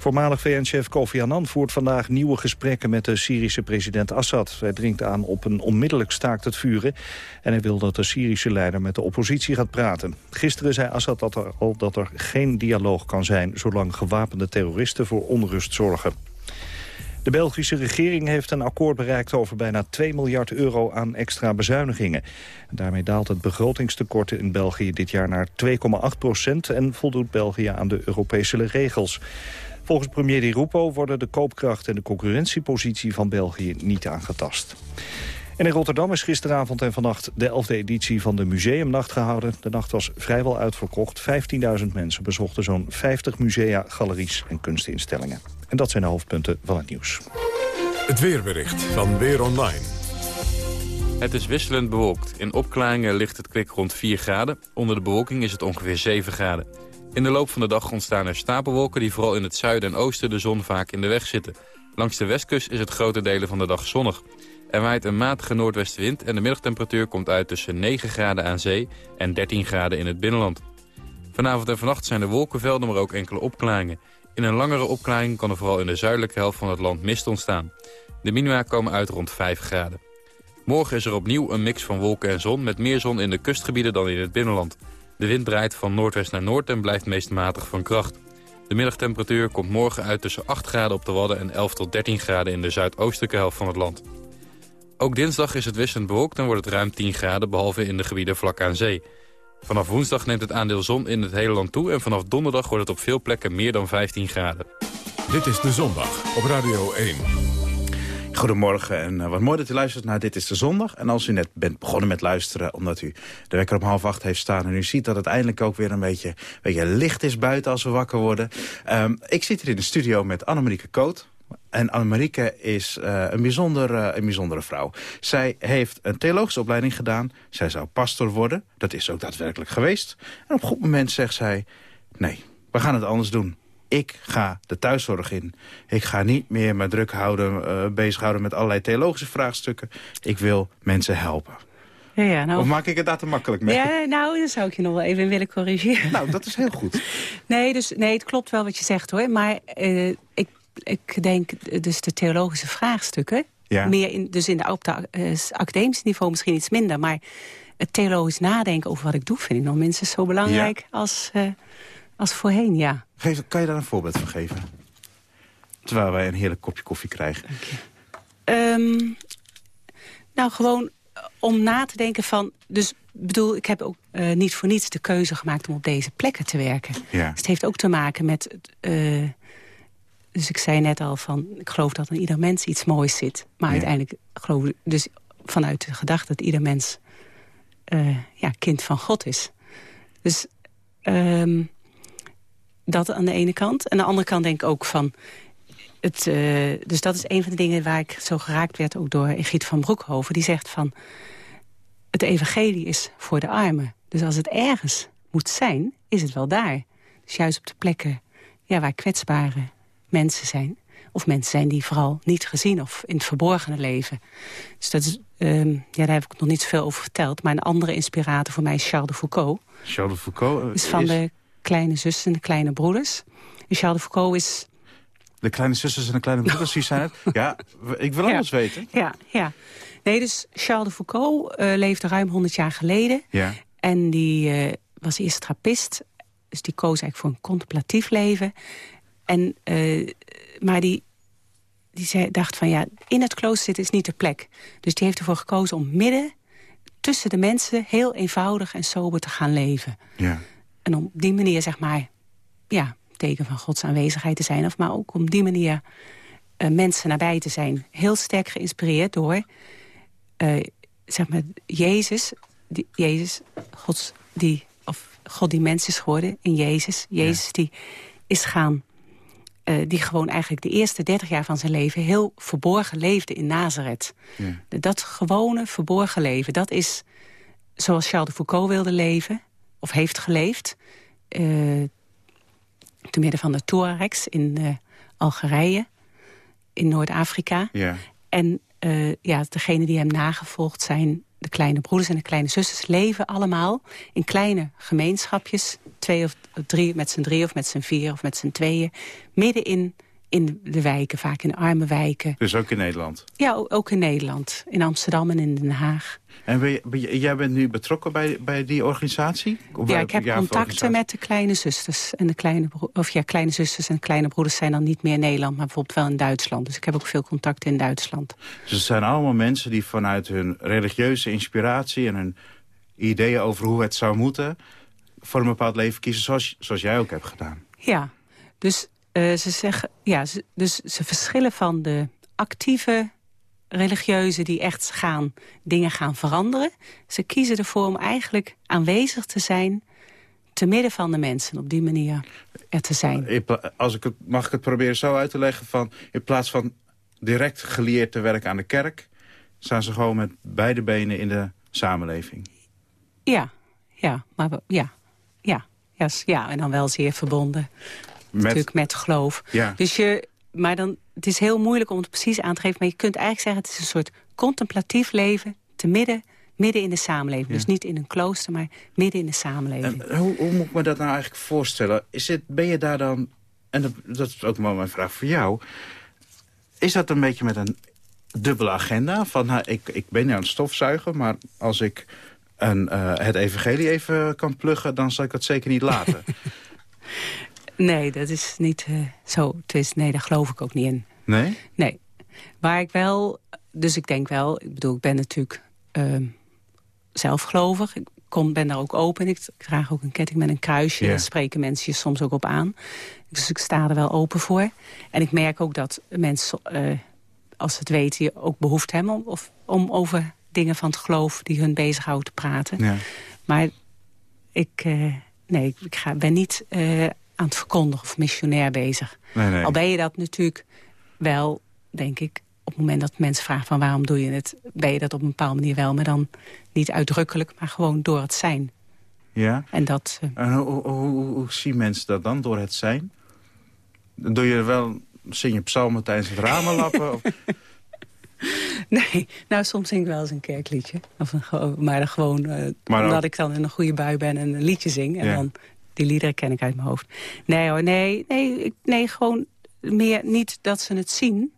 Voormalig VN-chef Kofi Annan voert vandaag nieuwe gesprekken met de Syrische president Assad. Hij dringt aan op een onmiddellijk staakt het vuren. En hij wil dat de Syrische leider met de oppositie gaat praten. Gisteren zei Assad dat er al dat er geen dialoog kan zijn... zolang gewapende terroristen voor onrust zorgen. De Belgische regering heeft een akkoord bereikt over bijna 2 miljard euro aan extra bezuinigingen. Daarmee daalt het begrotingstekort in België dit jaar naar 2,8 procent en voldoet België aan de Europese regels. Volgens premier Di Rupo worden de koopkracht en de concurrentiepositie van België niet aangetast. En in Rotterdam is gisteravond en vannacht de 11e editie van de Museumnacht gehouden. De nacht was vrijwel uitverkocht. 15.000 mensen bezochten zo'n 50 musea, galeries en kunstinstellingen. En dat zijn de hoofdpunten van het nieuws. Het weerbericht van Weer Online. Het is wisselend bewolkt. In opklaringen ligt het kwik rond 4 graden. Onder de bewolking is het ongeveer 7 graden. In de loop van de dag ontstaan er stapelwolken die vooral in het zuiden en oosten de zon vaak in de weg zitten. Langs de westkust is het grote delen van de dag zonnig. Er waait een matige noordwestenwind en de middagtemperatuur komt uit tussen 9 graden aan zee en 13 graden in het binnenland. Vanavond en vannacht zijn er wolkenvelden, maar ook enkele opklaringen. In een langere opklaring kan er vooral in de zuidelijke helft van het land mist ontstaan. De minima komen uit rond 5 graden. Morgen is er opnieuw een mix van wolken en zon... met meer zon in de kustgebieden dan in het binnenland. De wind draait van noordwest naar noord en blijft meest matig van kracht. De middagtemperatuur komt morgen uit tussen 8 graden op de Wadden... en 11 tot 13 graden in de zuidoostelijke helft van het land. Ook dinsdag is het wisselend bewolkt en wordt het ruim 10 graden... behalve in de gebieden vlak aan zee. Vanaf woensdag neemt het aandeel zon in het hele land toe... en vanaf donderdag wordt het op veel plekken meer dan 15 graden. Dit is De Zondag op Radio 1. Goedemorgen en uh, wat mooi dat u luistert naar Dit is de Zondag. En als u net bent begonnen met luisteren omdat u de wekker om half acht heeft staan... en u ziet dat het eindelijk ook weer een beetje, beetje licht is buiten als we wakker worden. Um, ik zit hier in de studio met Annemarieke Koot. En Annemarieke is uh, een, bijzonder, uh, een bijzondere vrouw. Zij heeft een theologische opleiding gedaan. Zij zou pastor worden. Dat is ook daadwerkelijk geweest. En op een goed moment zegt zij... nee, we gaan het anders doen ik ga de thuiszorg in. Ik ga niet meer me druk houden, uh, bezighouden met allerlei theologische vraagstukken. Ik wil mensen helpen. Ja, ja, nou, of maak ik het daar te makkelijk mee? Ja, nou, dan zou ik je nog wel even willen corrigeren. Nou, dat is heel goed. nee, dus, nee, het klopt wel wat je zegt hoor. Maar uh, ik, ik denk dus de theologische vraagstukken... Ja. Meer in, dus in de, op de uh, academische niveau misschien iets minder. Maar het theologisch nadenken over wat ik doe... vind ik nog minstens zo belangrijk ja. als... Als voorheen, ja. Geef, kan je daar een voorbeeld van geven? Terwijl wij een heerlijk kopje koffie krijgen. Um, nou, gewoon om na te denken van... Dus bedoel, ik heb ook uh, niet voor niets de keuze gemaakt om op deze plekken te werken. Ja. Dus het heeft ook te maken met... Uh, dus ik zei net al van, ik geloof dat in ieder mens iets moois zit. Maar ja. uiteindelijk geloof ik dus vanuit de gedachte dat ieder mens uh, ja, kind van God is. Dus um, dat aan de ene kant. En aan de andere kant denk ik ook van... Het, uh, dus dat is een van de dingen waar ik zo geraakt werd... ook door Egit van Broekhoven. Die zegt van... het evangelie is voor de armen. Dus als het ergens moet zijn, is het wel daar. Dus juist op de plekken ja, waar kwetsbare mensen zijn. Of mensen zijn die vooral niet gezien of in het verborgene leven. Dus dat is, um, ja, daar heb ik nog niet zoveel over verteld. Maar een andere inspirator voor mij is Charles de Foucault. Charles de Foucault uh, is van de kleine zussen en de kleine broeders. En Charles de Foucault is... De kleine zusters en de kleine broeders, wie zijn het? Ja, ik wil alles ja. weten. Ja, ja. Nee, dus Charles de Foucault uh, leefde ruim 100 jaar geleden. Ja. En die uh, was eerst trappist. Dus die koos eigenlijk voor een contemplatief leven. En, uh, maar die, die zei, dacht van ja, in het klooster zitten is niet de plek. Dus die heeft ervoor gekozen om midden tussen de mensen... heel eenvoudig en sober te gaan leven. Ja. En om die manier, zeg maar, ja, teken van Gods aanwezigheid te zijn. Of maar ook om die manier uh, mensen nabij te zijn. Heel sterk geïnspireerd door, uh, zeg maar, Jezus. Die, Jezus, Gods, die, of God die mens is geworden in Jezus. Jezus ja. die is gaan... Uh, die gewoon eigenlijk de eerste 30 jaar van zijn leven... heel verborgen leefde in Nazareth. Ja. Dat gewone, verborgen leven, dat is zoals Charles de Foucault wilde leven... of heeft geleefd... Uh, te midden van de Tuaregs in uh, Algerije, in Noord-Afrika. Ja. En uh, ja, degenen die hem nagevolgd zijn, de kleine broeders en de kleine zusters... leven allemaal in kleine gemeenschapjes, twee of drie, met z'n drie of met z'n vier of met z'n tweeën... midden in, in de wijken, vaak in arme wijken. Dus ook in Nederland? Ja, ook in Nederland. In Amsterdam en in Den Haag. En ben je, ben je, jij bent nu betrokken bij, bij die organisatie? Of ja, ik heb contacten met de kleine zusters. En de kleine, of ja, kleine zusters en kleine broeders zijn dan niet meer in Nederland... maar bijvoorbeeld wel in Duitsland. Dus ik heb ook veel contacten in Duitsland. Dus het zijn allemaal mensen die vanuit hun religieuze inspiratie... en hun ideeën over hoe het zou moeten... voor een bepaald leven kiezen zoals, zoals jij ook hebt gedaan. Ja, dus uh, ze zeggen... Ja, ze, dus ze verschillen van de actieve religieuzen die echt gaan, dingen gaan veranderen. Ze kiezen ervoor om eigenlijk aanwezig te zijn te midden van de mensen. Op die manier er te zijn. Als ik het, mag ik het proberen zo uit te leggen van... in plaats van direct geleerd te werken aan de kerk... staan ze gewoon met beide benen in de samenleving. Ja, ja, maar ja, ja, yes, ja en dan wel zeer verbonden. Met, natuurlijk met geloof. Ja. Dus je, maar dan, het is heel moeilijk om het precies aan te geven... maar je kunt eigenlijk zeggen, het is een soort contemplatief leven... te midden, midden in de samenleving. Ja. Dus niet in een klooster, maar midden in de samenleving. En hoe, hoe moet ik me dat nou eigenlijk voorstellen? Is het, ben je daar dan... En dat, dat is ook maar mijn vraag voor jou. Is dat een beetje met een dubbele agenda? Van, nou, ik, ik ben aan het stofzuigen, maar als ik een, uh, het evangelie even kan pluggen... dan zal ik dat zeker niet laten. Nee, dat is niet uh, zo. Het is, nee, daar geloof ik ook niet in. Nee? Nee. Waar ik wel... Dus ik denk wel... Ik bedoel, ik ben natuurlijk uh, zelfgelovig. Ik kom, ben daar ook open. Ik, draag ook een ketting met een kruisje. Daar spreken mensen je soms ook op aan. Dus ik sta er wel open voor. En ik merk ook dat mensen, uh, als ze het weten... je ook behoefte hebben om, of, om over dingen van het geloof... die hun bezighouden te praten. Ja. Maar ik... Uh, nee, ik ga, ben niet uh, aan het verkondigen of missionair bezig. Nee, nee. Al ben je dat natuurlijk wel, denk ik... op het moment dat mensen vragen van waarom doe je het... ben je dat op een bepaalde manier wel, maar dan niet uitdrukkelijk... maar gewoon door het zijn. Ja? En dat... Uh, en hoe, hoe, hoe, hoe, zien mensen dat dan, door het zijn? Doe je wel, zing je psalmen tijdens het ramenlappen? of... Nee, nou soms zing ik wel eens een kerkliedje. Of een, maar dan gewoon uh, maar omdat ik dan in een goede bui ben en een liedje zing. En ja. dan die liederen ken ik uit mijn hoofd. Nee hoor, nee, nee, nee gewoon meer niet dat ze het zien.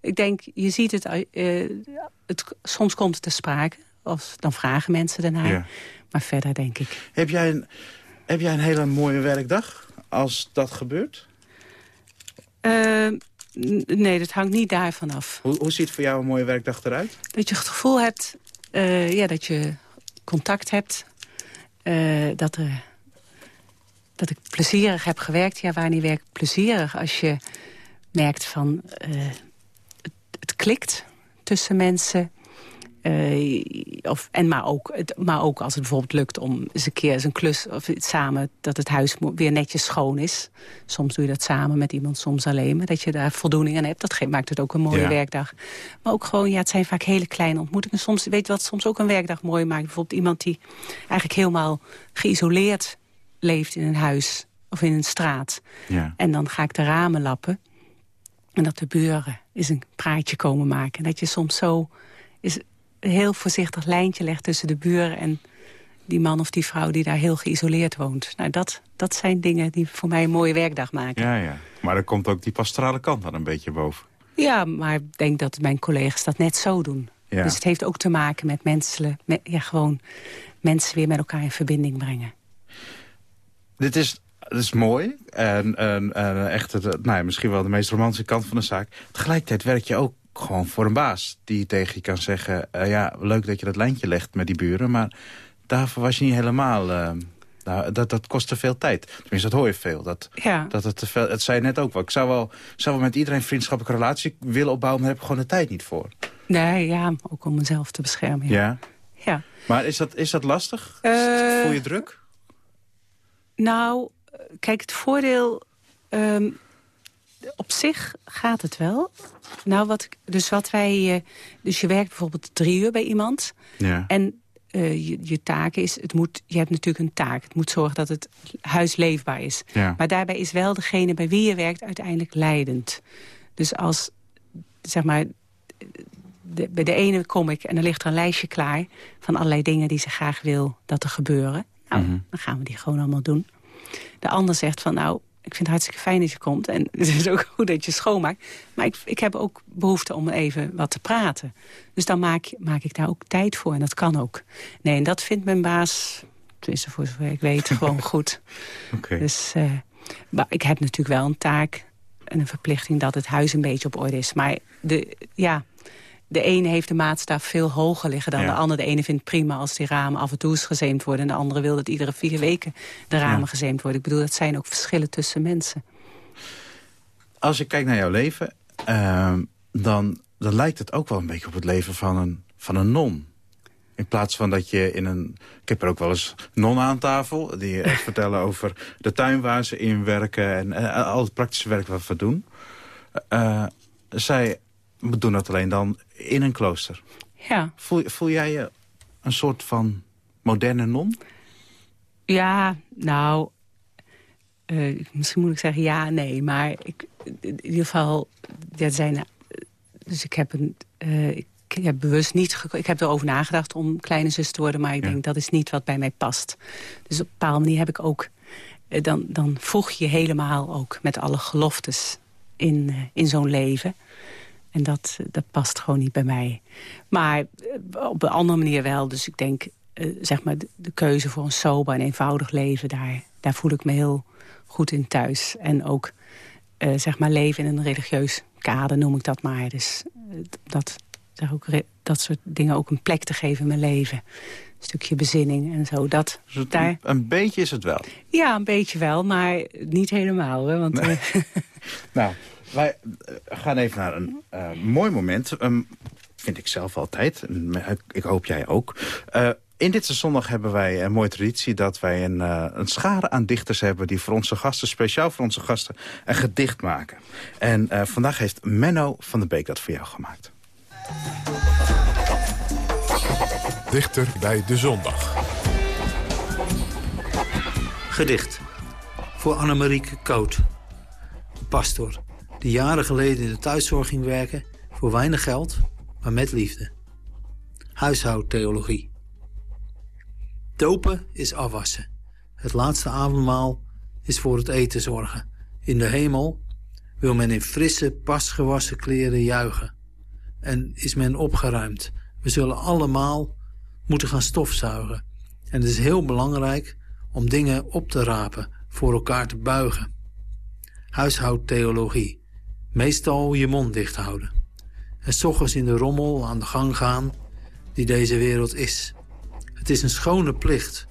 Ik denk, je ziet het, uh, het soms komt het te sprake. Of dan vragen mensen ernaar. Ja. Maar verder denk ik. Heb jij, een, heb jij een hele mooie werkdag als dat gebeurt? Uh, nee, dat hangt niet daarvan af. Hoe, hoe ziet voor jou een mooie werkdag eruit? Dat je het gevoel hebt uh, ja, dat je contact hebt. Uh, dat, er, dat ik plezierig heb gewerkt. Ja, wanneer werk plezierig? Als je merkt van uh, het, het, klikt tussen mensen. of, en maar, ook, het, maar ook als het bijvoorbeeld lukt om eens een keer eens een klus of samen dat het huis weer netjes schoon is. Soms doe je dat samen met iemand, soms alleen. Maar dat je daar voldoening aan hebt, dat maakt het ook een mooie Ja. werkdag. Maar ook gewoon, ja, het zijn vaak hele kleine ontmoetingen. Soms, weet je wat soms ook een werkdag mooi maakt? Bijvoorbeeld iemand die eigenlijk helemaal geïsoleerd leeft in een huis of in een straat. Ja. En dan ga ik de ramen lappen. En dat de buren eens een praatje komen maken. En dat je soms zo is een heel voorzichtig lijntje legt tussen de buren... en die man of die vrouw die daar heel geïsoleerd woont. Nou, dat, dat zijn dingen die voor mij een mooie werkdag maken. Ja, ja. Maar er komt ook die pastorale kant dan een beetje boven. Ja, maar ik denk dat mijn collega's dat net zo doen. Ja. Dus het heeft ook te maken met mensen, met, ja, gewoon mensen weer met elkaar in verbinding brengen. Dit is is mooi. En, en, en echt het, nou ja, misschien wel de meest romantische kant van de zaak. Tegelijkertijd werk je ook gewoon voor een baas. Die tegen je kan zeggen, uh, ja, leuk dat je dat lijntje legt met die buren. Maar daarvoor was je niet helemaal... Uh, nou, dat, dat kost te veel tijd. Tenminste, dat hoor je veel. Dat, ja. dat het, te veel, het zei net ook wel. Ik zou wel, zou wel met iedereen een vriendschappelijke relatie willen opbouwen... maar daar heb ik gewoon de tijd niet voor. Nee, ja, ook om mezelf te beschermen. Ja. ja. ja. Maar is dat, is dat lastig? Uh, Voel je druk? Nou, kijk, het voordeel... Um, op zich gaat het wel. Nou, wat, dus wat wij... Uh, dus je werkt bijvoorbeeld drie uur bij iemand. Ja. En uh, je, je taak is... Het moet, je hebt natuurlijk een taak. Het moet zorgen dat het huis leefbaar is. Ja. Maar daarbij is wel degene bij wie je werkt uiteindelijk leidend. Dus als, zeg maar... De, bij de ene kom ik en er ligt er een lijstje klaar... van allerlei dingen die ze graag wil dat er gebeuren. Nou, Mhm. dan gaan we die gewoon allemaal doen. De ander zegt van, nou, ik vind het hartstikke fijn dat je komt. En het is ook goed dat je schoonmaakt. Maar ik, ik heb ook behoefte om even wat te praten. Dus dan maak, maak ik daar ook tijd voor. En dat kan ook. Nee, en dat vindt mijn baas, tenminste voor zover ik weet, gewoon goed. Oké. Dus, uh, maar ik heb natuurlijk wel een taak en een verplichting dat het huis een beetje op orde is. Maar de, ja, de ene heeft de maatstaf veel hoger liggen dan Ja. de ander. De ene vindt prima als die ramen af en toe eens gezeemd worden. En de andere wil dat iedere vier weken de ramen Ja. gezeemd worden. Ik bedoel, dat zijn ook verschillen tussen mensen. Als ik kijk naar jouw leven, uh, dan, dan lijkt het ook wel een beetje op het leven van een, van een non. In plaats van dat je in een... Ik heb er ook wel eens nonnen aan tafel... die echt vertellen over de tuin waar ze in werken... en uh, al het praktische werk wat we doen. Uh, zij doen dat alleen dan in een klooster. Ja. Voel, voel jij je een soort van moderne non? Ja, nou... Uh, misschien moet ik zeggen ja, nee. Maar ik, in ieder geval... Er zijn, dus ik heb een... Uh, ik heb bewust niet... Ik heb erover nagedacht om kleine zus te worden... maar ik Ja. denk dat is niet wat bij mij past. Dus op een bepaalde manier heb ik ook... Uh, dan, dan voeg je helemaal ook met alle geloftes in, in zo'n leven. En dat, dat past gewoon niet bij mij. Maar uh, op een andere manier wel. Dus ik denk, uh, zeg maar, de, de, keuze voor een sober en eenvoudig leven... daar, daar voel ik me heel goed in thuis. En ook, uh, zeg maar, leven in een religieus kader noem ik dat maar. Dus dat, zeg ook, dat soort dingen ook een plek te geven in mijn leven. Een stukje bezinning en zo. Dat, dus het, daar... Een beetje is het wel. Ja, een beetje wel, maar niet helemaal. Hè, want, nee. nou, wij gaan even naar een uh, mooi moment. Um, vind ik zelf altijd. Ik hoop jij ook. Uh, in dit zondag hebben wij een mooie traditie... dat wij een, uh, een schare aan dichters hebben... die voor onze gasten, speciaal voor onze gasten, een gedicht maken. En uh, vandaag heeft Menno van der Beek dat voor jou gemaakt. Dichter bij de zondag. Gedicht. Voor Annemarieke Koot. Pastor die jaren geleden in de thuiszorg ging werken... voor weinig geld, maar met liefde. Huishoudtheologie. Dopen is afwassen. Het laatste avondmaal is voor het eten zorgen. In de hemel wil men in frisse, pasgewassen kleren juichen. En is men opgeruimd. We zullen allemaal moeten gaan stofzuigen. En het is heel belangrijk om dingen op te rapen, voor elkaar te buigen. Huishoudtheologie. Meestal je mond dicht houden. En s ochtends in de rommel aan de gang gaan die deze wereld is. Het is een schone plicht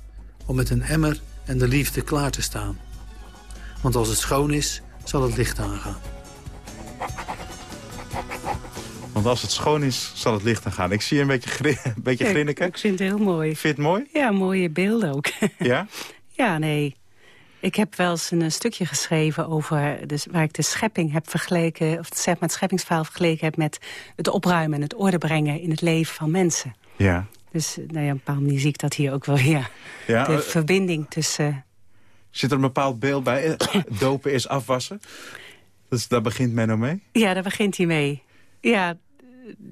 om met een emmer en de liefde klaar te staan. Want als het schoon is, zal het licht aangaan. Want als het schoon is, zal het licht aangaan. Ik zie je een beetje, grin, een beetje ja, grinniken. Ik vind het heel mooi. Vind je het mooi? Ja, mooie beelden ook. Ja? ja, nee. Ik heb wel eens een stukje geschreven over dus waar ik de schepping heb vergeleken, of zeg maar het scheppingsverhaal vergeleken heb met het opruimen en het orde brengen in het leven van mensen. Ja. Dus nou ja, op een bepaalde manier zie ik dat hier ook wel weer. Ja, de uh, verbinding tussen... Zit er een bepaald beeld bij? Dopen is afwassen? Dus daar begint Menno mee? Ja, daar begint hij mee. Ja,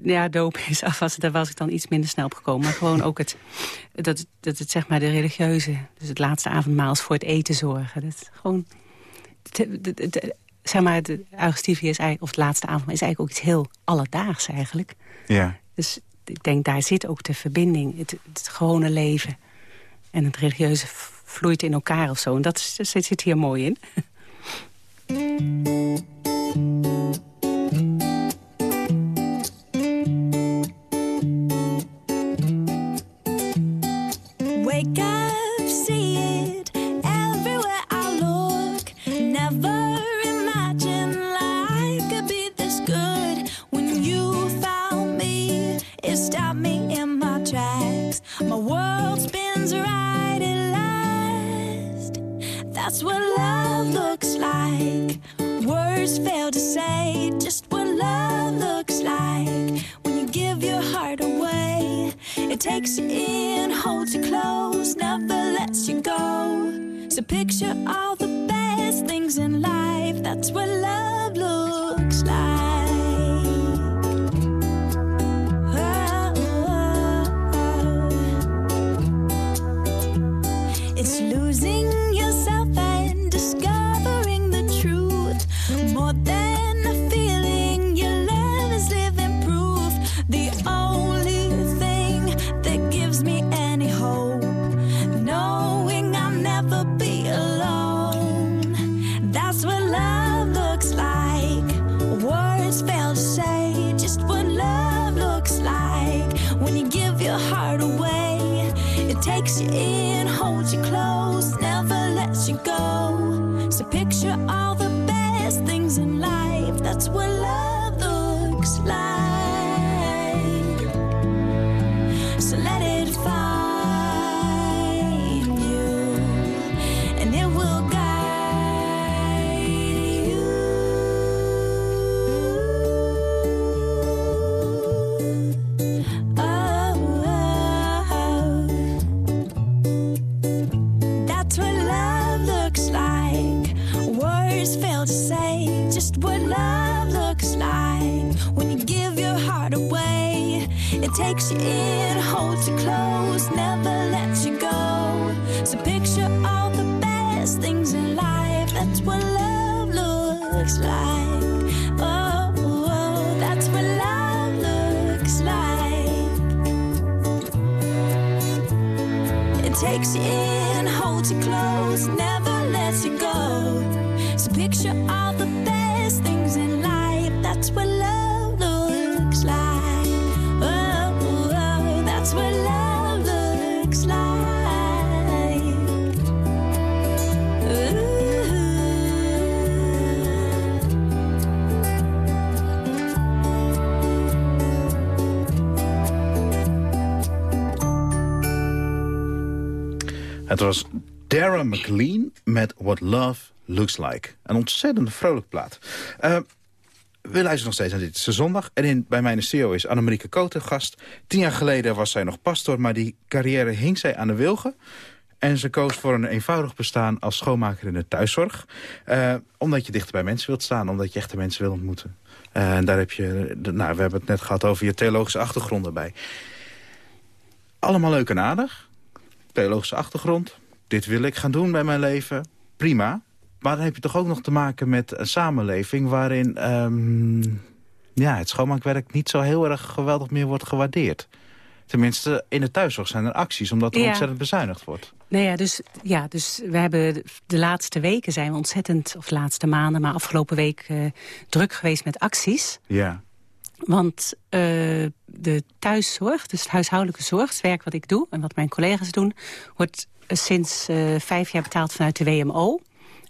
ja, dopen is afwassen, daar was ik dan iets minder snel op gekomen. Maar gewoon ook het, dat, dat het zeg maar de religieuze, dus het laatste avondmaal is voor het eten zorgen. Dat is gewoon, de, de, de, zeg maar, de Augustivie is eigenlijk, of het laatste avondmaal is eigenlijk ook iets heel alledaags eigenlijk. Ja. Dus ik denk, daar zit ook de verbinding, het, het gewone leven en het religieuze vloeit in elkaar of zo. En dat, is, dat zit hier mooi in. It takes you in, holds you close, never lets you go. So picture all the best things in life. That's what love looks like. Oh, oh, that's what love looks like. It takes you in, holds you close, Het was Darren McLean met What Love Looks Like. Een ontzettend vrolijk plaat. Eh, we luisteren nog steeds naar Dit is Zondag. En in, bij mijn CEO is Annemarieke Koten gast. Tien jaar geleden was zij nog pastor, maar die carrière hing zij aan de wilgen. En ze koos voor een eenvoudig bestaan als schoonmaker in de thuiszorg. Eh, omdat je dichter bij mensen wilt staan, omdat je echte mensen wil ontmoeten. Eh, en daar heb je, nou, we hebben het net gehad over je theologische achtergrond erbij. Allemaal leuk en aardig. Theologische achtergrond. Dit wil ik gaan doen bij mijn leven. Prima. Maar dan heb je toch ook nog te maken met een samenleving... waarin ehm, ja, het schoonmaakwerk niet zo heel erg geweldig meer wordt gewaardeerd. Tenminste, in de thuiszorg zijn er acties... omdat er Ja. ontzettend bezuinigd wordt. Nou ja, dus, ja, dus we hebben de- de laatste weken zijn we ontzettend, of de laatste maanden, maar afgelopen week eh, druk geweest met acties. Ja. Want eh, de thuiszorg, dus het huishoudelijke zorg, het werk wat ik doe en wat mijn collega's doen, wordt eh, sinds eh, vijf jaar betaald vanuit de WMO.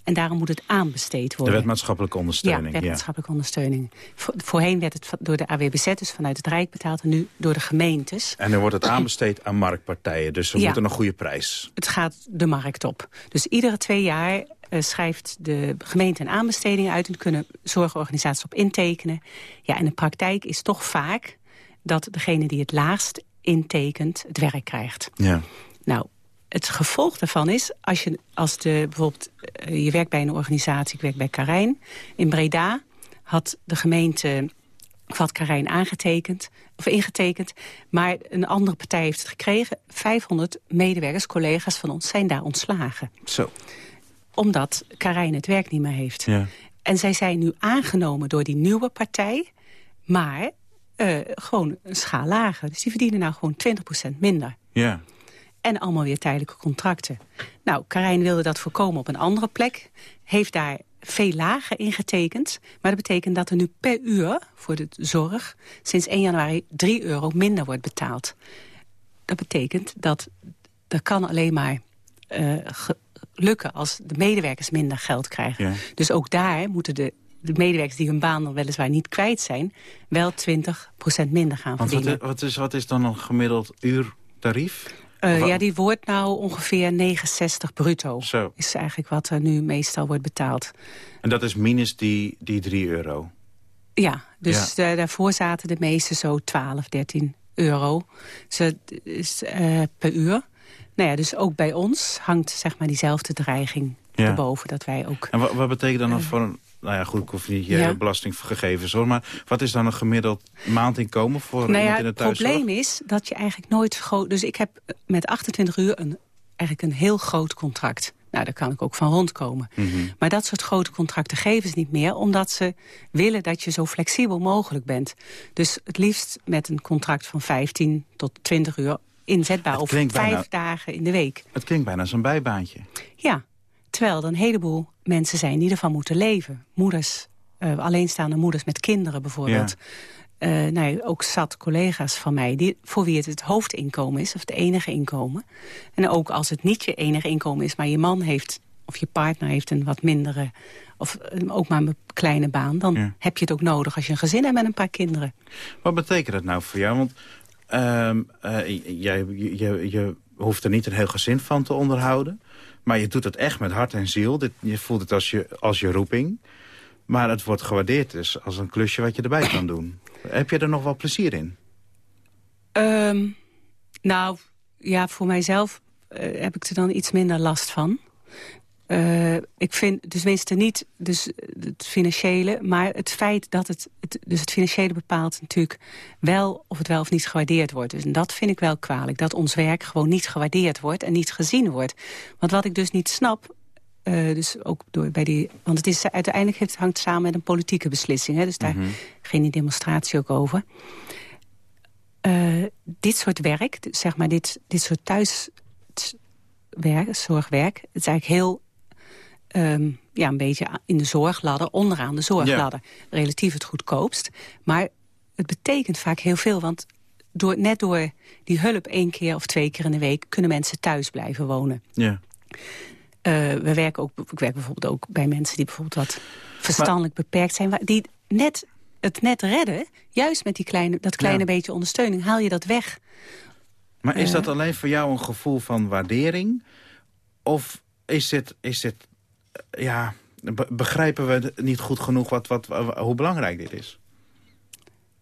En daarom moet het aanbesteed De worden. wet maatschappelijke ondersteuning. Ja, wet maatschappelijke ondersteuning. Vo- voorheen werd het door de AWBZ, dus vanuit het Rijk betaald... en nu door de gemeentes. En dan wordt het aanbesteed aan marktpartijen. Dus we Ja. moeten een goede prijs. Het gaat de markt op. Dus iedere twee jaar eh, schrijft de gemeente een aanbesteding uit... en kunnen zorgorganisaties op intekenen. Ja, en de praktijk is toch vaak dat degene die het laagst intekent... het werk krijgt. Ja. Nou, het gevolg daarvan is, als je als de, bijvoorbeeld, eh, je werkt bij een organisatie, ik werk bij Karijn in Breda, had de gemeente of had Karijn aangetekend of ingetekend, maar een andere partij heeft het gekregen. 500 medewerkers, collega's van ons zijn daar ontslagen. Zo. Omdat Karijn het werk niet meer heeft. Ja. En zij zijn nu aangenomen door die nieuwe partij, maar eh, gewoon een schaal lager. Dus die verdienen nou gewoon 20% minder. Ja. En allemaal weer tijdelijke contracten. Nou, Karijn wilde dat voorkomen op een andere plek. Heeft daar veel lager ingetekend. Maar dat betekent dat er nu per uur voor de zorg... sinds 1 januari 3 euro minder wordt betaald. Dat betekent dat dat kan alleen maar eh, lukken... als de medewerkers minder geld krijgen. Ja. Dus ook daar moeten de, de medewerkers die hun baan dan weliswaar niet kwijt zijn... wel 20% minder gaan Want wat, verdienen. i- wat, is, wat is dan een gemiddeld uurtarief? Wa- ja, die wordt nou ongeveer 69 bruto. Zo. Is eigenlijk wat er nu meestal wordt betaald. En dat is minus die, die 3 euro. Ja, dus da- daarvoor zaten de meeste zo 12, 13 euro dus is, eh, per uur. Nou ja, dus ook bij ons hangt zeg maar diezelfde dreiging Ja. erboven. Dat wij ook... En wat, wat betekent dan nog voor een... Nou ja, goed, ik hoef niet je Ja. belastinggegevens hoor. Maar wat is dan een gemiddeld maandinkomen voor nou ja, in het thuiszorg? probleem is dat je eigenlijk nooit... gro- Dus ik heb met 28 uur een, eigenlijk een heel groot contract. Nou, daar kan ik ook van rondkomen. Mhm. Maar dat soort grote contracten geven ze niet meer... omdat ze willen dat je zo flexibel mogelijk bent. Dus het liefst met een contract van 15 tot 20 uur inzetbaar... Klinkt vijf bijna- dagen in de week. Het klinkt bijna als een bijbaantje. Ja, terwijl er een heleboel mensen zijn die ervan moeten leven. Moeders, eh, alleenstaande moeders met kinderen bijvoorbeeld. Eh, nou, ja, ook zat collega's van mij die, voor wie het het hoofdinkomen is... of het enige inkomen. En ook als het niet je enige inkomen is, maar je man heeft... of je partner heeft een wat mindere... of eh, ook maar een kleine baan... dan Ja. heb je het ook nodig als je een gezin hebt met een paar kinderen. Wat betekent dat nou voor jou? Want ehm, eh, jij, je, je, hoeft er niet een heel gezin van te onderhouden. Maar je doet het echt met hart en ziel. Dit, je voelt het als je, als je roeping. Maar het wordt gewaardeerd dus als een klusje wat je erbij kan doen. Heb je er nog wel plezier in? Ehm, nou, ja, voor mijzelf eh, heb ik er dan iets minder last van. Eh, ik vind dus tenminste niet dus het financiële, maar het feit dat het, het... Dus het financiële bepaalt natuurlijk wel of het wel of niet gewaardeerd wordt. Dus en dat vind ik wel kwalijk, dat ons werk gewoon niet gewaardeerd wordt en niet gezien wordt. Want wat ik dus niet snap, eh, dus ook door bij die... Want het is uiteindelijk heeft, hangt samen met een politieke beslissing. Hè, dus daar ging die demonstratie ook over. Eh, dit soort werk, zeg maar dit, dit soort thuiswerk, zorgwerk... het is eigenlijk heel, ehm, ja, een beetje in de zorgladder, onderaan de zorgladder. Relatief het goedkoopst. Maar het betekent vaak heel veel, want door, net door die hulp één keer of twee keer in de week... kunnen mensen thuis blijven wonen. Ja. Eh, we werken ook, ik werk bijvoorbeeld ook bij mensen die bijvoorbeeld wat verstandelijk beperkt zijn. waar- Die net, het net redden, juist met die kleine, dat kleine Ja. beetje ondersteuning, haal je dat weg. Maar is Eh. dat alleen voor jou een gevoel van waardering? Of is dit, is dit eh, ja, be- begrijpen we niet goed genoeg wat, wat, wa- hoe belangrijk dit is?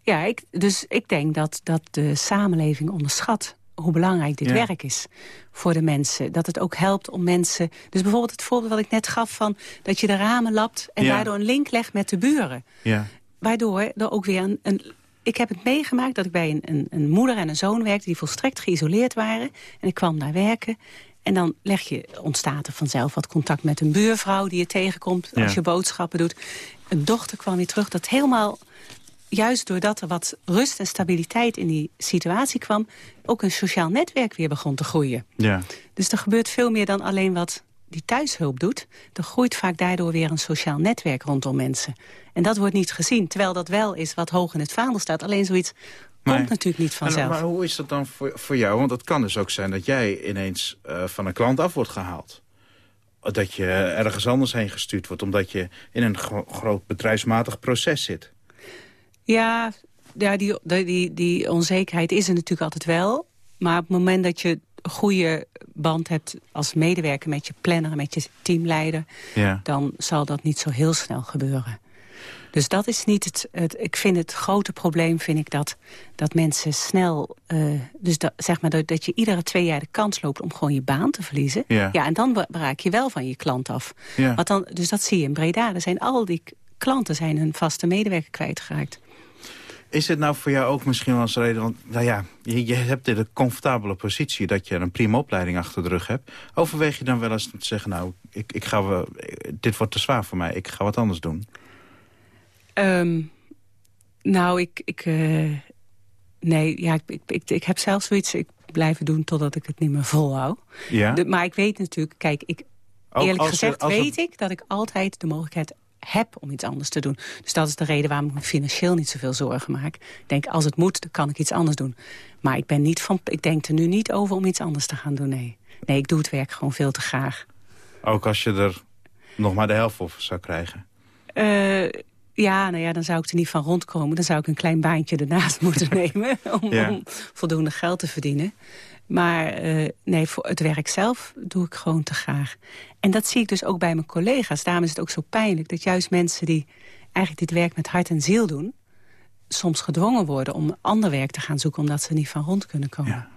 Ja, ik, dus ik denk dat, dat de samenleving onderschat hoe belangrijk dit Ja. werk is voor de mensen. Dat het ook helpt om mensen... Dus bijvoorbeeld het voorbeeld wat ik net gaf van... dat je de ramen lapt en Ja. daardoor een link legt met de buren. Ja. Waardoor er ook weer een... een ik heb het meegemaakt dat ik bij een, een, een moeder en een zoon werkte... die volstrekt geïsoleerd waren. En ik kwam daar werken. En dan leg je, ontstaat er vanzelf wat contact met een buurvrouw... die je tegenkomt Ja. als je boodschappen doet. Een dochter kwam weer terug. Dat helemaal, juist doordat er wat rust en stabiliteit in die situatie kwam... ook een sociaal netwerk weer begon te groeien. Ja. Dus er gebeurt veel meer dan alleen wat die thuishulp doet. Er groeit vaak daardoor weer een sociaal netwerk rondom mensen. En dat wordt niet gezien, terwijl dat wel is wat hoog in het vaandel staat. Alleen zoiets Nee. komt natuurlijk niet En, vanzelf. maar hoe is dat dan voor, voor jou? Want het kan dus ook zijn dat jij ineens eh, van een klant af wordt gehaald. Dat je ergens anders heen gestuurd wordt... omdat je in een gro- groot bedrijfsmatig proces zit. Ja, ja die, die, die, onzekerheid is er natuurlijk altijd wel. Maar op het moment dat je een goede band hebt als medewerker... met je planner en met je teamleider... Ja. dan zal dat niet zo heel snel gebeuren. Dus dat is niet het, het ik vind het grote probleem vind ik dat, dat mensen snel... eh, dus dat, zeg maar dat, dat je iedere twee jaar de kans loopt om gewoon je baan te verliezen. Ja. en dan raak je wel van je klant af. Ja. Want dan, dus dat zie je in Breda. Er zijn al die klanten zijn hun vaste medewerker kwijtgeraakt. Is dit nou voor jou ook misschien wel eens reden... want nou ja, je, je hebt in een comfortabele positie... dat je een prima opleiding achter de rug hebt. Overweeg je dan wel eens te zeggen... nou, ik, ik ga, wel- dit wordt te zwaar voor mij, ik ga wat anders doen? Ehm, nou, ik... ik eh, nee, ja, ik, ik, ik, ik heb zelf zoiets... Ik blijven doen totdat ik het niet meer volhou. Ja? De- maar ik weet natuurlijk, kijk, ik, Ook eerlijk gezegd weet ik dat ik altijd de mogelijkheid heb om iets anders te doen. Dus dat is de reden waarom ik me financieel niet zoveel zorgen maak. Ik denk, als het moet, dan kan ik iets anders doen. Maar ik, ben niet van, ik denk er nu niet over om iets anders te gaan doen, nee. Nee, ik doe het werk gewoon veel te graag. Ook als je er nog maar de helft voor zou krijgen. Eh, ja, nou ja, dan zou ik er niet van rondkomen. Dan zou ik een klein baantje ernaast moeten nemen om, Ja. om voldoende geld te verdienen. Maar eh, nee, voor het werk zelf doe ik gewoon te graag. En dat zie ik dus ook bij mijn collega's. Daarom is het ook zo pijnlijk dat juist mensen die eigenlijk dit werk met hart en ziel doen... soms gedwongen worden om ander werk te gaan zoeken... omdat ze er niet van rond kunnen komen.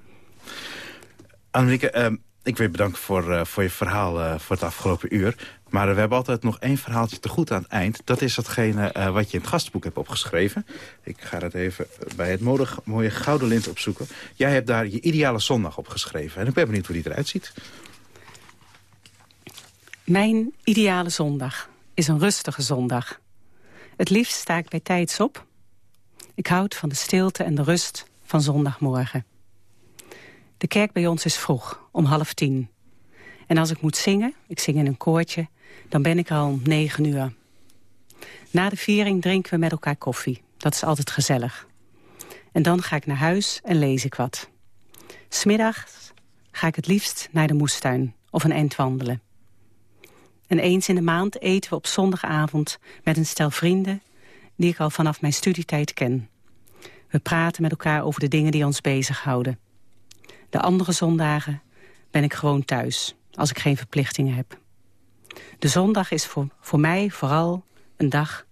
Annemieke, ehm, ik wil je bedanken voor, eh, voor je verhaal eh, voor het afgelopen uur. Maar we hebben altijd nog één verhaaltje te goed aan het eind. Dat is datgene eh, wat je in het gastboek hebt opgeschreven. Ik ga dat even bij het mooie, gouden lint opzoeken. Jij hebt daar je ideale zondag opgeschreven. En ik ben benieuwd hoe die eruit ziet. Mijn ideale zondag is een rustige zondag. Het liefst sta ik bij tijds op. Ik houd van de stilte en de rust van zondagmorgen. De kerk bij ons is vroeg, om half tien. En als ik moet zingen, ik zing in een koortje, dan ben ik al om negen uur. Na de viering drinken we met elkaar koffie. Dat is altijd gezellig. En dan ga ik naar huis en lees ik wat. Smiddags ga ik het liefst naar de moestuin of een eind wandelen. En eens in de maand eten we op zondagavond met een stel vrienden... die ik al vanaf mijn studietijd ken. We praten met elkaar over de dingen die ons bezighouden. De andere zondagen ben ik gewoon thuis, als ik geen verplichtingen heb. De zondag is voor, voor mij vooral een dag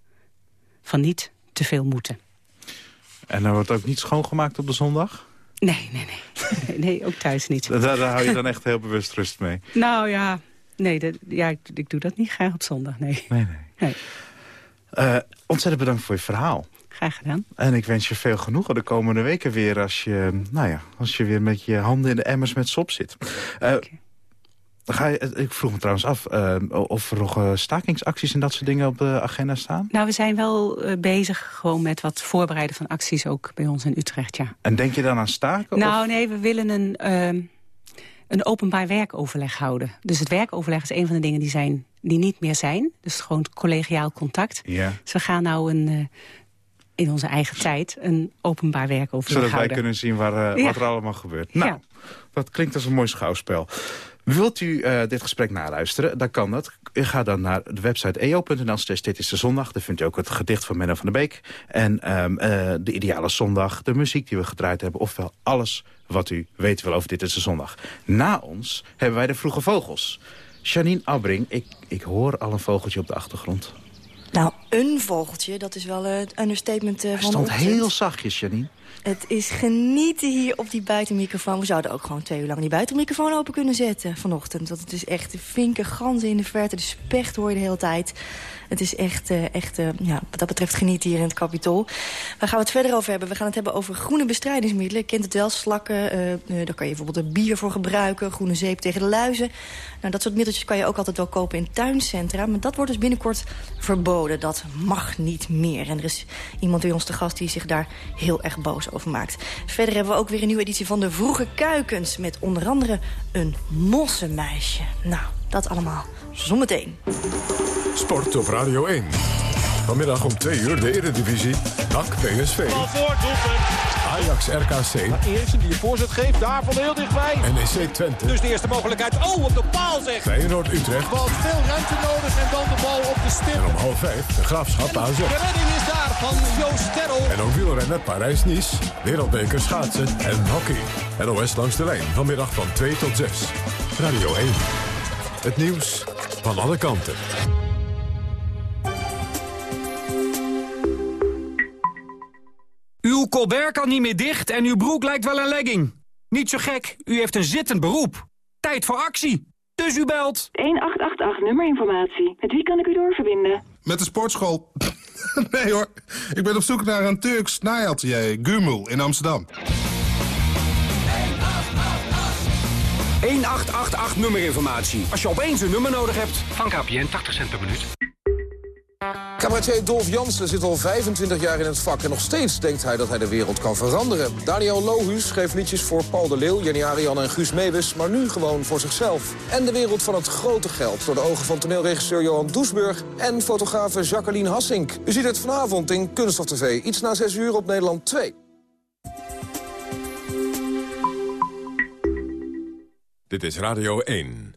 van niet te veel moeten. En er wordt ook niet schoongemaakt op de zondag? Nee, nee, nee. Nee, ook thuis niet. Daar, daar hou je dan echt heel bewust rust mee. Nou ja, nee, dat, ja, ik, ik doe dat niet graag op zondag, nee. Nee, nee. Nee. Eh, ontzettend bedankt voor je verhaal. Graag gedaan. En ik wens je veel genoegen de komende weken weer... als je, nou ja, als je weer met je handen in de emmers met sop zit. Eh, ga je, ik vroeg me trouwens af eh, of er nog eh, stakingsacties en dat soort dingen op de agenda staan. Nou, we zijn wel eh, bezig gewoon met wat voorbereiden van acties ook bij ons in Utrecht, ja. En denk je dan aan staken? Nou, of? nee, we willen een, ehm, een openbaar werkoverleg houden. Dus het werkoverleg is een van de dingen die, zijn, die niet meer zijn. Dus gewoon collegiaal contact. Ja. Dus we gaan nou een, eh, in onze eigen tijd een openbaar werkoverleg Zodat wij houden. kunnen zien waar, eh, wat er allemaal gebeurt. Nou, dat klinkt als een mooi schouwspel. Wilt u eh, dit gesprek naluisteren, dan kan dat. U gaat dan naar de website eo.nl slash dit is de zondag. Daar vindt u ook het gedicht van Menno van der Beek. En ehm, eh, de ideale zondag, de muziek die we gedraaid hebben. Ofwel alles wat u weet wil over dit is de zondag. Na ons hebben wij de vroege vogels. Janine Abbring, ik, ik hoor al een vogeltje op de achtergrond. Nou, een vogeltje, dat is wel eh, het understatement eh, Hij van de stond heel zachtjes, Janine. Het is genieten hier op die buitenmicrofoon. We zouden ook gewoon twee uur lang die buitenmicrofoon open kunnen zetten vanochtend. Want het is echt vinken, ganzen in de verte, de specht hoor je de hele tijd. Het is echt, eh, echt eh, ja, wat dat betreft genieten hier in het Capitool. Waar gaan we het verder over hebben? We gaan het hebben over groene bestrijdingsmiddelen. Je kent het wel, slakken. eh, daar kan je bijvoorbeeld een bier voor gebruiken. Groene zeep tegen de luizen. Nou, dat soort middeltjes kan je ook altijd wel kopen in tuincentra. Maar dat wordt dus binnenkort verboden. Dat mag niet meer. En er is iemand bij ons te gast die zich daar heel erg boos over maakt. Verder hebben we ook weer een nieuwe editie van de Vroege Kuikens. Met onder andere een mossenmeisje. Nou, dat allemaal zometeen. Sport op Radio 1. Vanmiddag om 2 uur de Eredivisie. NAC PSV. Ajax RKC. Eriksen die een voorzet geeft, daar van heel dichtbij. NEC Twente. Dus de eerste mogelijkheid. Oh, op de paal zeg. Feyenoord Utrecht. Bal veel ruimte nodig en dan de bal op de stip. En om half vijf de Graafschap AZ. De redding is daar van Joost Terrel. En ook wielrennen Parijs-Nice. Wereldbeker schaatsen en hockey. NOS langs de lijn. Vanmiddag van 2 tot 6. Radio 1. Het nieuws van alle kanten. Uw colbert kan niet meer dicht en uw broek lijkt wel een legging. Niet zo gek, u heeft een zittend beroep. Tijd voor actie. Dus u belt. 1888 nummerinformatie. Met wie kan ik u doorverbinden? Met de sportschool. nee hoor, ik ben op zoek naar een Turks naaiatelier, Gumul, in Amsterdam. 1888 nummerinformatie. Als je opeens een nummer nodig hebt, van KPN 80 cent per minuut. Cabaretier Dolf Jansen zit al 25 jaar in het vak... en nog steeds denkt hij dat hij de wereld kan veranderen. Daniel Lohuus schreef liedjes voor Paul de Leeuw, Jenny Arian en Guus Meeuwis... maar nu gewoon voor zichzelf. En de wereld van het grote geld door de ogen van toneelregisseur Johan Doesburg... en fotografe Jacqueline Hassink. U ziet het vanavond in Kunststof TV, iets na 6 uur op Nederland 2. Dit is Radio 1.